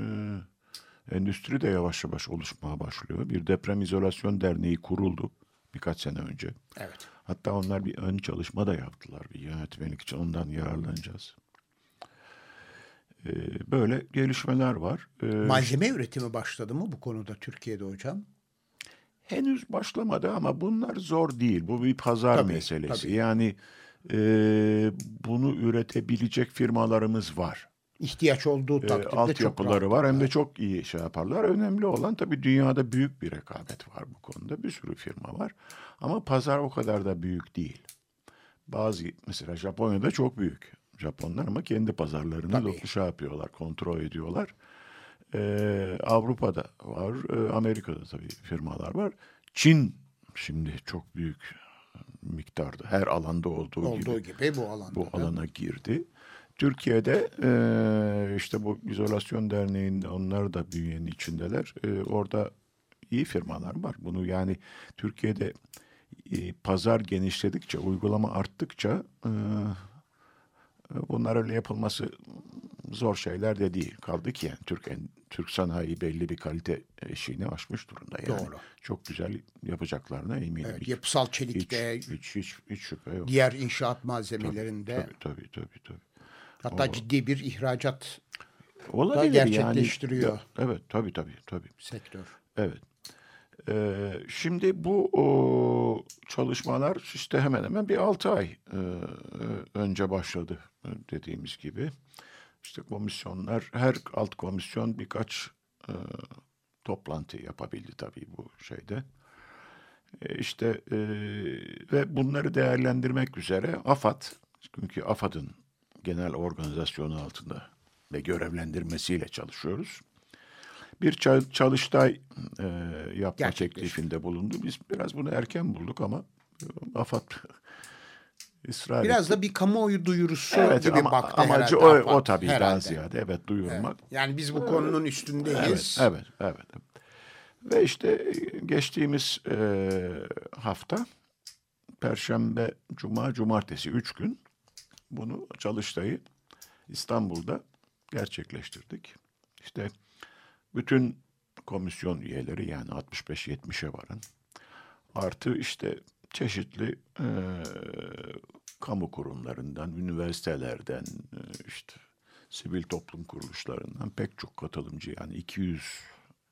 endüstri de yavaş yavaş oluşmaya başlıyor. Bir deprem izolasyon derneği kuruldu birkaç sene önce. Evet. Hatta onlar bir ön çalışma da yaptılar bir yönetmenlik için. Ondan yararlanacağız. Ee, böyle gelişmeler var. Ee, Malzeme üretimi başladı mı bu konuda Türkiye'de hocam? henüz başlamadı ama bunlar zor değil. Bu bir pazar Tabii, meselesi. tabii. Yani e, bunu üretebilecek firmalarımız var. İhtiyaç olduğu E, takdirde çok altyapıları rahat. var hem de çok iyi şey yaparlar. Önemli olan tabii dünyada büyük bir rekabet var bu konuda. Bir sürü firma var. Ama pazar o kadar da büyük değil. Bazı mesela Japonya'da çok büyük. Japonlar ama kendi pazarlarını Tabii. şey yapıyorlar, kontrol ediyorlar. Ee, Avrupa'da var, e, Amerika'da tabii firmalar var. Çin şimdi çok büyük miktarda her alanda olduğu, Olduğu gibi gibi bu alanda. bu alana girdi. Türkiye'de e, işte bu izolasyon derneğinde onlar da bünyenin içindeler. E, orada iyi firmalar var. Bunu yani Türkiye'de e, pazar genişledikçe, uygulama arttıkça e, bunlar öyle yapılması zor şeyler de değil. Kaldı ki yani Türk en- Türk sanayi belli bir kalite eşiğini aşmış durumda yani. Doğru. Çok güzel yapacaklarına eminim. Evet, Hiç- yapısal hiç, çelikte, hiç, hiç, hiç şüphe yok. diğer inşaat malzemelerinde Tabii tabii tabii. tabii. hatta ciddi bir ihracat Olabilir gerçekleştiriyor. Yani. Evet tabii tabii tabii. sektör. Evet. Ee, şimdi bu o, çalışmalar işte hemen hemen bir altı ay e, önce başladı e, dediğimiz gibi. İşte komisyonlar, her alt komisyon birkaç e, toplantı yapabildi tabii bu şeyde. E, işte e, ve bunları değerlendirmek üzere AFAD, çünkü AFAD'ın genel organizasyonu altında ve görevlendirmesiyle çalışıyoruz. Bir ça- çalıştay e, yapma teklifinde bulundu. Biz biraz bunu erken bulduk ama AFAD ısrar Biraz etti. da bir kamuoyu duyurusu Evet gibi ama baktı amacı herhalde o, o tabii daha herhalde. ziyade evet duyurmak. Yani biz bu konunun üstündeyiz. Evet, evet, evet. Ve işte e, geçtiğimiz e, hafta Perşembe, Cuma, Cumartesi üç gün bunu çalıştayı İstanbul'da gerçekleştirdik. İşte bütün komisyon üyeleri yani 65-70'e varan artı işte çeşitli e, kamu kurumlarından, üniversitelerden, e, işte sivil toplum kuruluşlarından pek çok katılımcı yani 200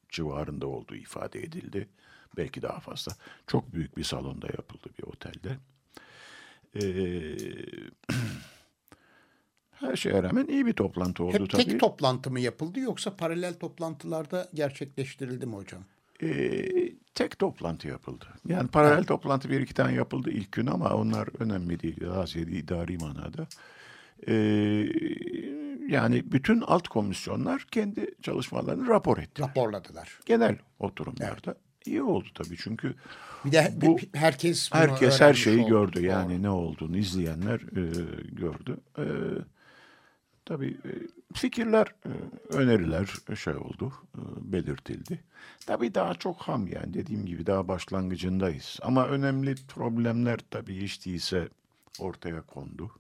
civarında olduğu ifade edildi. Belki daha fazla. Çok büyük bir salonda yapıldı bir otelde. Ee, her şeye rağmen iyi bir toplantı oldu Hep tabii. tek toplantı mı yapıldı yoksa paralel toplantılarda gerçekleştirildi mi hocam? Ee, tek toplantı yapıldı. Yani paralel toplantı bir iki tane yapıldı ilk gün ama onlar önemli değil. Daha ziyade idari manada. Ee, yani bütün alt komisyonlar kendi çalışmalarını rapor etti. Raporladılar. Genel oturumlarda. iyi oldu tabii çünkü Bir de Bu- herkes herkes her şeyi oldu. gördü. Yani Doğru. ne olduğunu izleyenler e, gördü. E, tabii e, fikirler, e, öneriler şey oldu, e, belirtildi. Tabii daha çok ham yani dediğim gibi daha başlangıcındayız. Ama önemli problemler tabii hiç değilse ortaya kondu.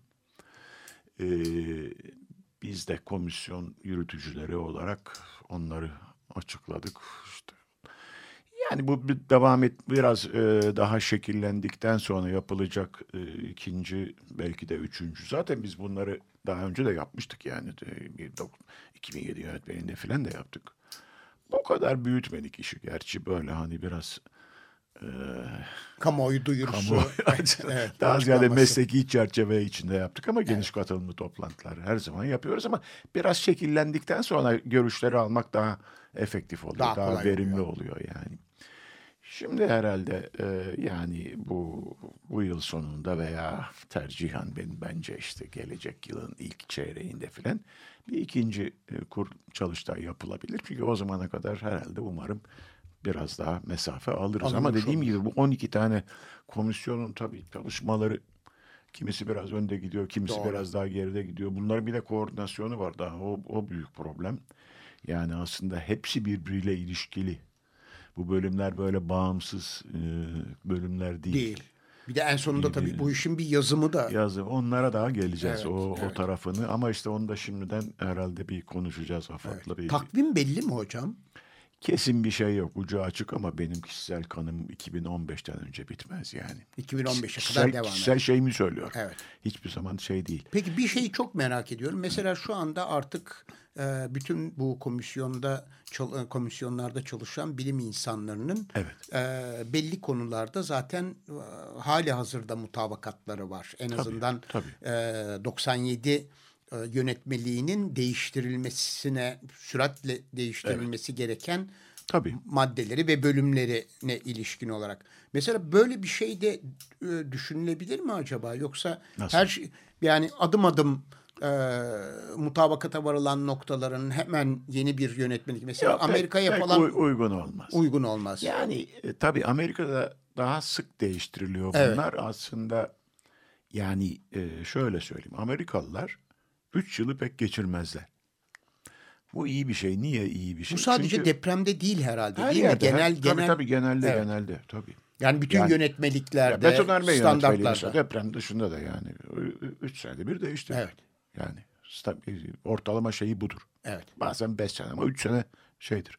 Biz de komisyon yürütücüleri olarak onları açıkladık. İşte yani bu bir devam et biraz e, daha şekillendikten sonra yapılacak e, ikinci belki de üçüncü. Zaten biz bunları daha önce de yapmıştık yani E, bir dok- 2007 yönetmeninde falan da yaptık. Bu kadar büyütmedik işi gerçi böyle hani biraz e, Kamuoyu duyurusu. kamu evet, daha ziyade mesleki çerçeve içinde yaptık ama geniş katılımlı toplantılar her zaman yapıyoruz ama biraz şekillendikten sonra görüşleri almak daha efektif oluyor, Daha daha, verimli oluyor. oluyor yani. Şimdi herhalde e, yani bu bu yıl sonunda veya tercihan ben bence işte gelecek yılın ilk çeyreğinde filan bir ikinci e, kur çalıştay yapılabilir. Çünkü o zamana kadar herhalde umarım biraz daha mesafe alırız. Ama Alınmış dediğim olur. gibi bu 12 tane komisyonun tabii çalışmaları kimisi biraz önde gidiyor, kimisi Doğru. biraz daha geride gidiyor. Bunların bir de koordinasyonu var daha o, o büyük problem. Yani aslında hepsi birbiriyle ilişkili. Bu bölümler böyle bağımsız e, bölümler değil. Değil. Bir de en sonunda tabii bu işin bir yazımı da Yazı onlara daha geleceğiz Evet, o, o evet. tarafını ama işte onu da şimdiden herhalde bir konuşacağız AFAD'la bir takvim belli mi hocam? kesin bir şey yok ucu açık ama benim kişisel kanım 2015'ten önce bitmez yani. 2015'e kadar Kişisel, devam kişisel eder. şeyimi söylüyorum. Evet. Hiçbir zaman şey değil. Peki bir şeyi çok merak ediyorum. Mesela şu anda artık e, bütün bu komisyonda komisyonlarda çalışan bilim insanlarının Evet. e, belli konularda zaten e, hali hazırda mutabakatları var. En azından tabii. e, 97 e, yönetmeliğinin değiştirilmesine süratle değiştirilmesi gereken Tabii. maddeleri ve bölümlerine ilişkin olarak. Mesela böyle bir şey de e, düşünülebilir mi acaba? Yoksa Nasıl? her şey yani adım adım e, mutabakata varılan noktaların hemen yeni bir yönetmelik mesela Ya pek- Amerika'ya pek falan uy- uygun olmaz. uygun olmaz. Yani e, tabii Amerika'da daha sık değiştiriliyor Evet. bunlar. Aslında yani e, şöyle söyleyeyim. Amerikalılar 3 yılı pek geçirmezler. Bu iyi bir şey. Niye iyi bir şey? Bu sadece Çünkü depremde değil herhalde her değil yerde, mi? Genel her- genel tabii, tabii genelde Evet. genelde tabii. yani bütün Yani- Ya yönetmeliklerde betonarme yönetmeliği mesela standartlarda. deprem dışında da yani 3 senede bir değiştiriyor. Evet. Yani sta- ortalama şeyi budur. Evet. Bazen 5 sene ama 3 sene şeydir.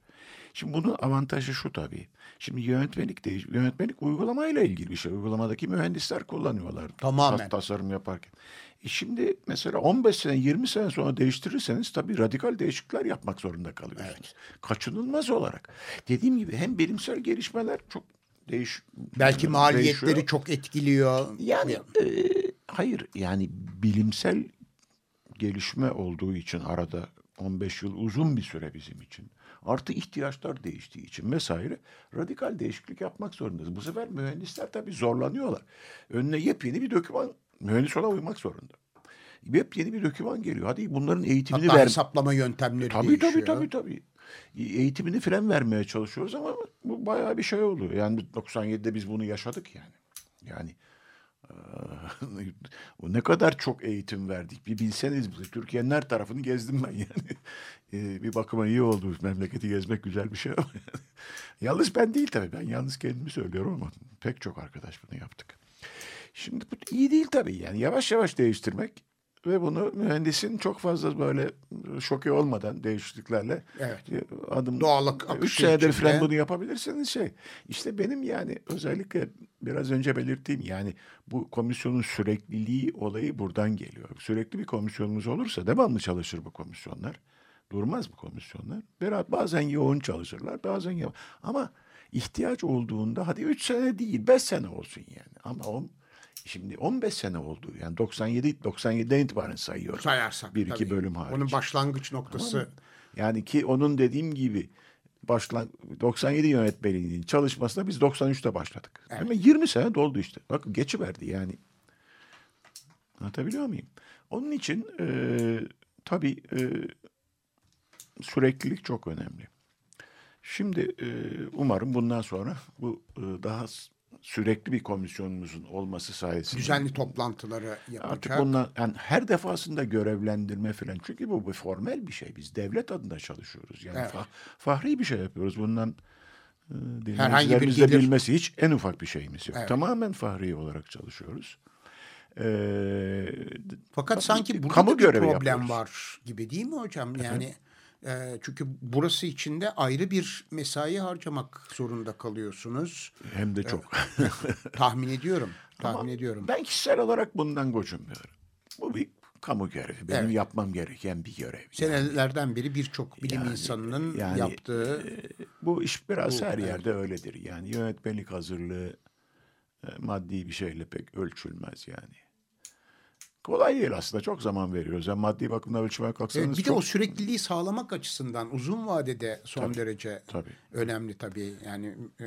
Şimdi bunun avantajı şu tabii. Şimdi yönetmelik değiş yönetmelik uygulamayla ilgili bir şey. Uygulamadaki mühendisler kullanıyorlar. Tamamen. Tas- tasarım yaparken. E şimdi mesela 15 sene 20 sene sonra değiştirirseniz tabii radikal değişiklikler yapmak zorunda kalıyorsunuz. Kaçınılmaz olarak. Dediğim gibi hem bilimsel gelişmeler çok değiş Belki maliyetleri değişiyor. çok etkiliyor. Yani e, hayır yani bilimsel gelişme olduğu için arada 15 yıl uzun bir süre bizim için. Artı ihtiyaçlar değiştiği için vesaire radikal değişiklik yapmak zorundayız. Bu sefer mühendisler tabii zorlanıyorlar. Önüne yepyeni bir doküman mühendis ona uymak zorunda. Yepyeni bir doküman geliyor. Hadi bunların eğitimini Hatta ver. hesaplama yöntemleri Tabii değişiyor. tabii tabii tabii. Eğitimini fren vermeye çalışıyoruz ama bu bayağı bir şey oluyor. Yani 97'de biz bunu yaşadık yani. Yani ne kadar çok eğitim verdik. Bir bilseniz bize. Türkiye'nin her tarafını gezdim ben yani. Eee, bir bakıma iyi oldu. Memleketi gezmek güzel bir şey ama. yalnız ben değil tabii. Ben yalnız kendimi söylüyorum ama pek çok arkadaş bunu yaptık. Şimdi bu iyi değil tabii yani. Yavaş yavaş değiştirmek ve bunu mühendisin çok fazla böyle şoke olmadan değişikliklerle Evet. e, adım Doğallık üç senedir içinde. falan bunu yapabilirsiniz şey. İşte benim yani özellikle biraz önce belirttiğim yani bu komisyonun sürekliliği olayı buradan geliyor. Sürekli bir komisyonumuz olursa devamlı çalışır bu komisyonlar. Durmaz bu komisyonlar. Berat bazen yoğun çalışırlar bazen yoğun. Ama ihtiyaç olduğunda hadi 3 sene değil 5 sene olsun yani. Ama o Şimdi 15 sene oldu. Yani 97 97'den itibaren sayıyorum. sayarsak. Bir iki tabii. bölüm hariç. Onun başlangıç noktası. Yani ki onun dediğim gibi başlan 97 yönetmeliğinin çalışmasına biz 93'te başladık. Ama 20 sene doldu işte. Bakın geçiverdi yani. Anlatabiliyor muyum? Onun için e, tabii e, süreklilik çok önemli. Şimdi e, umarım bundan sonra bu e, daha sürekli bir komisyonumuzun olması sayesinde Düzenli toplantıları yapacak. Artık bundan yani her defasında görevlendirme falan. Çünkü bu bir formel bir şey. Biz devlet adına çalışıyoruz. Yani Evet. fa- fahri bir şey yapıyoruz. Bundan e, Herhangi bir gelir- bilmesi hiç en ufak bir şeyimiz yok. Evet. Tamamen fahri olarak çalışıyoruz. Ee, Fakat sanki burada kamu da bir problem yapıyoruz. var gibi değil mi hocam? Yani e, çünkü burası içinde ayrı bir mesai harcamak zorunda kalıyorsunuz. Hem de çok. Tahmin ediyorum. Tahmin Ama ediyorum. Ben kişisel olarak bundan gocunmuyorum. Bu bir kamu görevi. Benim Evet. yapmam gereken bir görev. Senelerden beri birçok bilim Yani- insanının yani, yaptığı Bu iş biraz Bu, her evet. yerde öyledir. Yani yönetmenlik hazırlığı e, maddi bir şeyle pek ölçülmez yani. Kolay değil aslında. Çok zaman veriyoruz. Yani maddi bakımdan ölçmeye kalksanız Evet, bir de çok... o sürekliliği sağlamak açısından uzun vadede son derece tabii. önemli tabii. Yani e,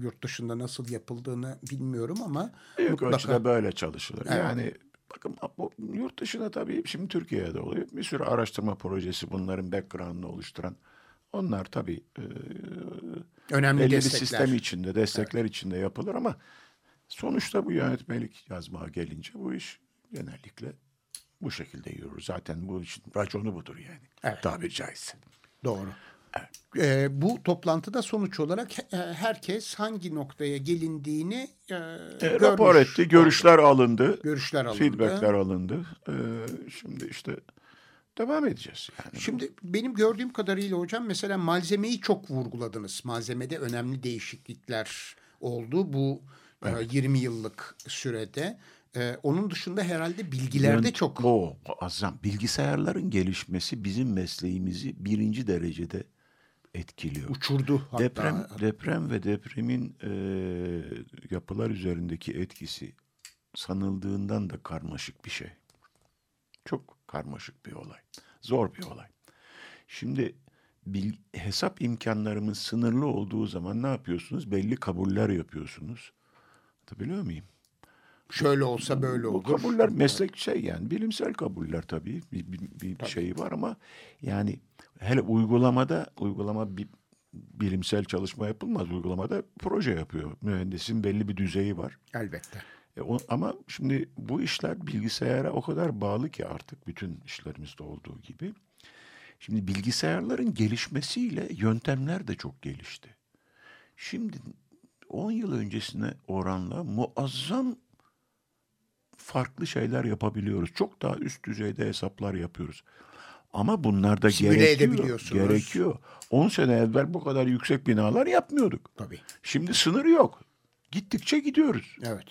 yurt dışında nasıl yapıldığını bilmiyorum ama Büyük mutlaka ölçüde böyle çalışılır. Evet. Yani bakın bu, yurt dışında tabii şimdi Türkiye'de oluyor. Bir sürü araştırma projesi bunların background'ını oluşturan. Onlar tabii e, önemli belli bir destekler. sistem içinde, destekler içinde yapılır ama sonuçta bu yönetmelik yazmaya gelince bu iş genellikle bu şekilde yürür. Zaten bu işin raconu budur yani. Evet. Tabiri caizse. Doğru. E, bu toplantıda sonuç olarak e, herkes hangi noktaya gelindiğini e, e, rapor etti, görüşler alındı, görüşler alındı, feedbackler alındı. E, şimdi işte devam edeceğiz. Yani. Şimdi benim gördüğüm kadarıyla hocam mesela malzemeyi çok vurguladınız. Malzemede önemli değişiklikler oldu bu e, evet. 20 yıllık sürede. Ee, onun dışında herhalde bilgilerde Yönt, çok... O azam. Bilgisayarların gelişmesi bizim mesleğimizi birinci derecede etkiliyor. Uçurdu hatta. Deprem, deprem ve depremin e, yapılar üzerindeki etkisi sanıldığından da karmaşık bir şey. Çok karmaşık bir olay. Zor bir olay. Şimdi bil, hesap imkanlarımız sınırlı olduğu zaman ne yapıyorsunuz? Belli kabuller yapıyorsunuz. Biliyor muyum? Şöyle olsa böyle olur. Bu kabuller meslek şey yani bilimsel kabuller tabii bir, bir, bir tabii. şeyi var ama yani hele uygulamada uygulama bir bilimsel çalışma yapılmaz. Uygulamada proje yapıyor. Mühendisin belli bir düzeyi var. Elbette. E, o, ama şimdi bu işler bilgisayara o kadar bağlı ki artık bütün işlerimizde olduğu gibi. Şimdi bilgisayarların gelişmesiyle yöntemler de çok gelişti. Şimdi 10 yıl öncesine oranla muazzam farklı şeyler yapabiliyoruz. Çok daha üst düzeyde hesaplar yapıyoruz. Ama bunlar da Simüle gerekiyor. Gerekiyor. 10 sene evvel bu kadar yüksek binalar yapmıyorduk. Tabii. Şimdi sınır yok. Gittikçe gidiyoruz. Evet.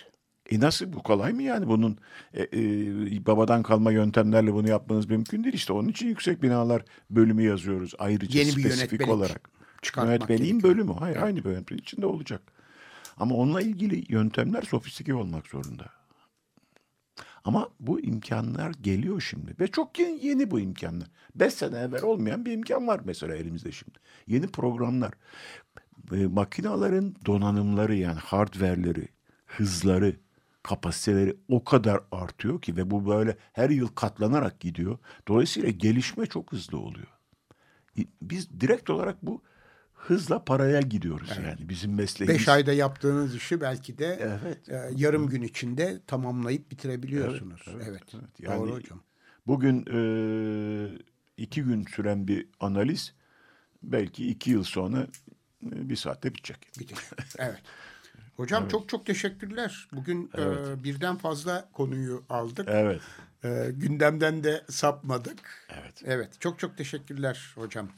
E nasıl bu kolay mı yani bunun e, e, babadan kalma yöntemlerle bunu yapmanız mümkün değil işte onun için yüksek binalar bölümü yazıyoruz ayrıca Yeni spesifik olarak. Yönetmeliğin bölümü hayır evet. aynı bölüm içinde olacak. Ama onunla ilgili yöntemler sofistike olmak zorunda. Ama bu imkanlar geliyor şimdi ve çok yeni, bu imkanlar. Beş sene evvel olmayan bir imkan var mesela elimizde şimdi. Yeni programlar. E, makinaların donanımları yani hardware'leri, hızları, kapasiteleri o kadar artıyor ki ve bu böyle her yıl katlanarak gidiyor. Dolayısıyla gelişme çok hızlı oluyor. Biz direkt olarak bu hızla paraya gidiyoruz evet. yani bizim mesleğimiz. Beş ayda yaptığınız işi belki de evet. e, yarım gün içinde tamamlayıp bitirebiliyorsunuz. Evet, evet, evet. evet. Yani Doğru hocam. Bugün e, iki gün süren bir analiz belki iki yıl sonra e, bir saatte bitecek. Bitecek. Evet. Hocam evet. çok çok teşekkürler. Bugün evet. e, birden fazla konuyu aldık. Evet. E, gündemden de sapmadık. Evet. Evet. Çok çok teşekkürler hocam.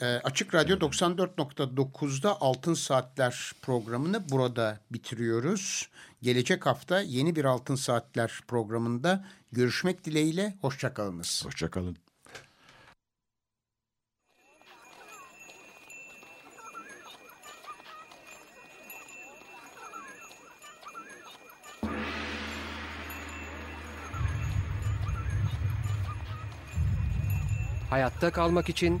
E, Açık Radyo 94.9'da Altın Saatler programını burada bitiriyoruz. Gelecek hafta yeni bir Altın Saatler programında görüşmek dileğiyle. Hoşçakalınız. Hoşçakalın. Hayatta kalmak için